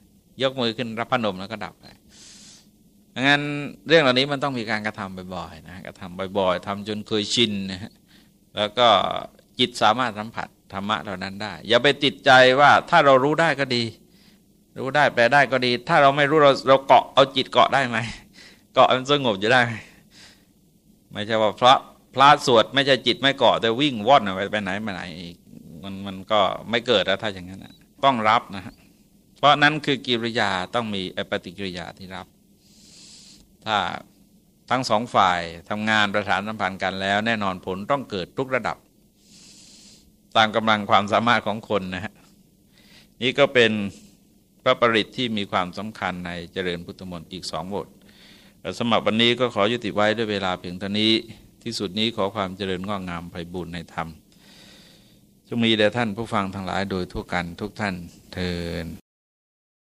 ยกมือขึ้นรับพนมแล้วก็ดับไปงั้นเรื่องเหล่านี้มันต้องมีการกระทำบ่อยๆนะกระทำบ่อย ๆทำจนเคยชินนะฮะแล้วก็จิตสามารถสัมผัสธรรมะเหล่านั้นได้ อย่าไปติดใจว่าถ้าเรารู้ได้ก็ดี รู้ได้แปลได้ก็ดี ถ้าเราไม่รู้เราเราเกาะเอาจิตเกาะได้ไหมเกาะมันสงบจะได้ ไม่ใช่ว่าพระ พระสวดไม่ใช่จิตไม่เกาะแต่วิ่งว่อนไปไปไหนมาไหนอีกมันมันก็ไม่เกิดแล้วถ้าอย่างนั้นต้องรับนะฮะเพราะนั้นคือกิริยาต้องมีปฏิกิริยาที่รับ ถ้าทั้งสองฝ่ายทำงานประสานสัมพันธ์กันแล้ว แน่นอนผลต้องเกิดทุกระดับ ตามกำลังความสามารถของคนนะฮะนี่ก็เป็นพระปริตที่มีความสำคัญในเจริญพุทธมนต์อีกสองบทสำหรับวันนี้ก็ขอยุติไว้ด้วยเวลาเพียงเท่านี้ ที่สุดนี้ขอความเจริญงอกงามไพบูรณ์ในธรรมจงมีแด่ท่านผู้ฟังทั้งหลายโดยทั่วกันทุกท่านเทอ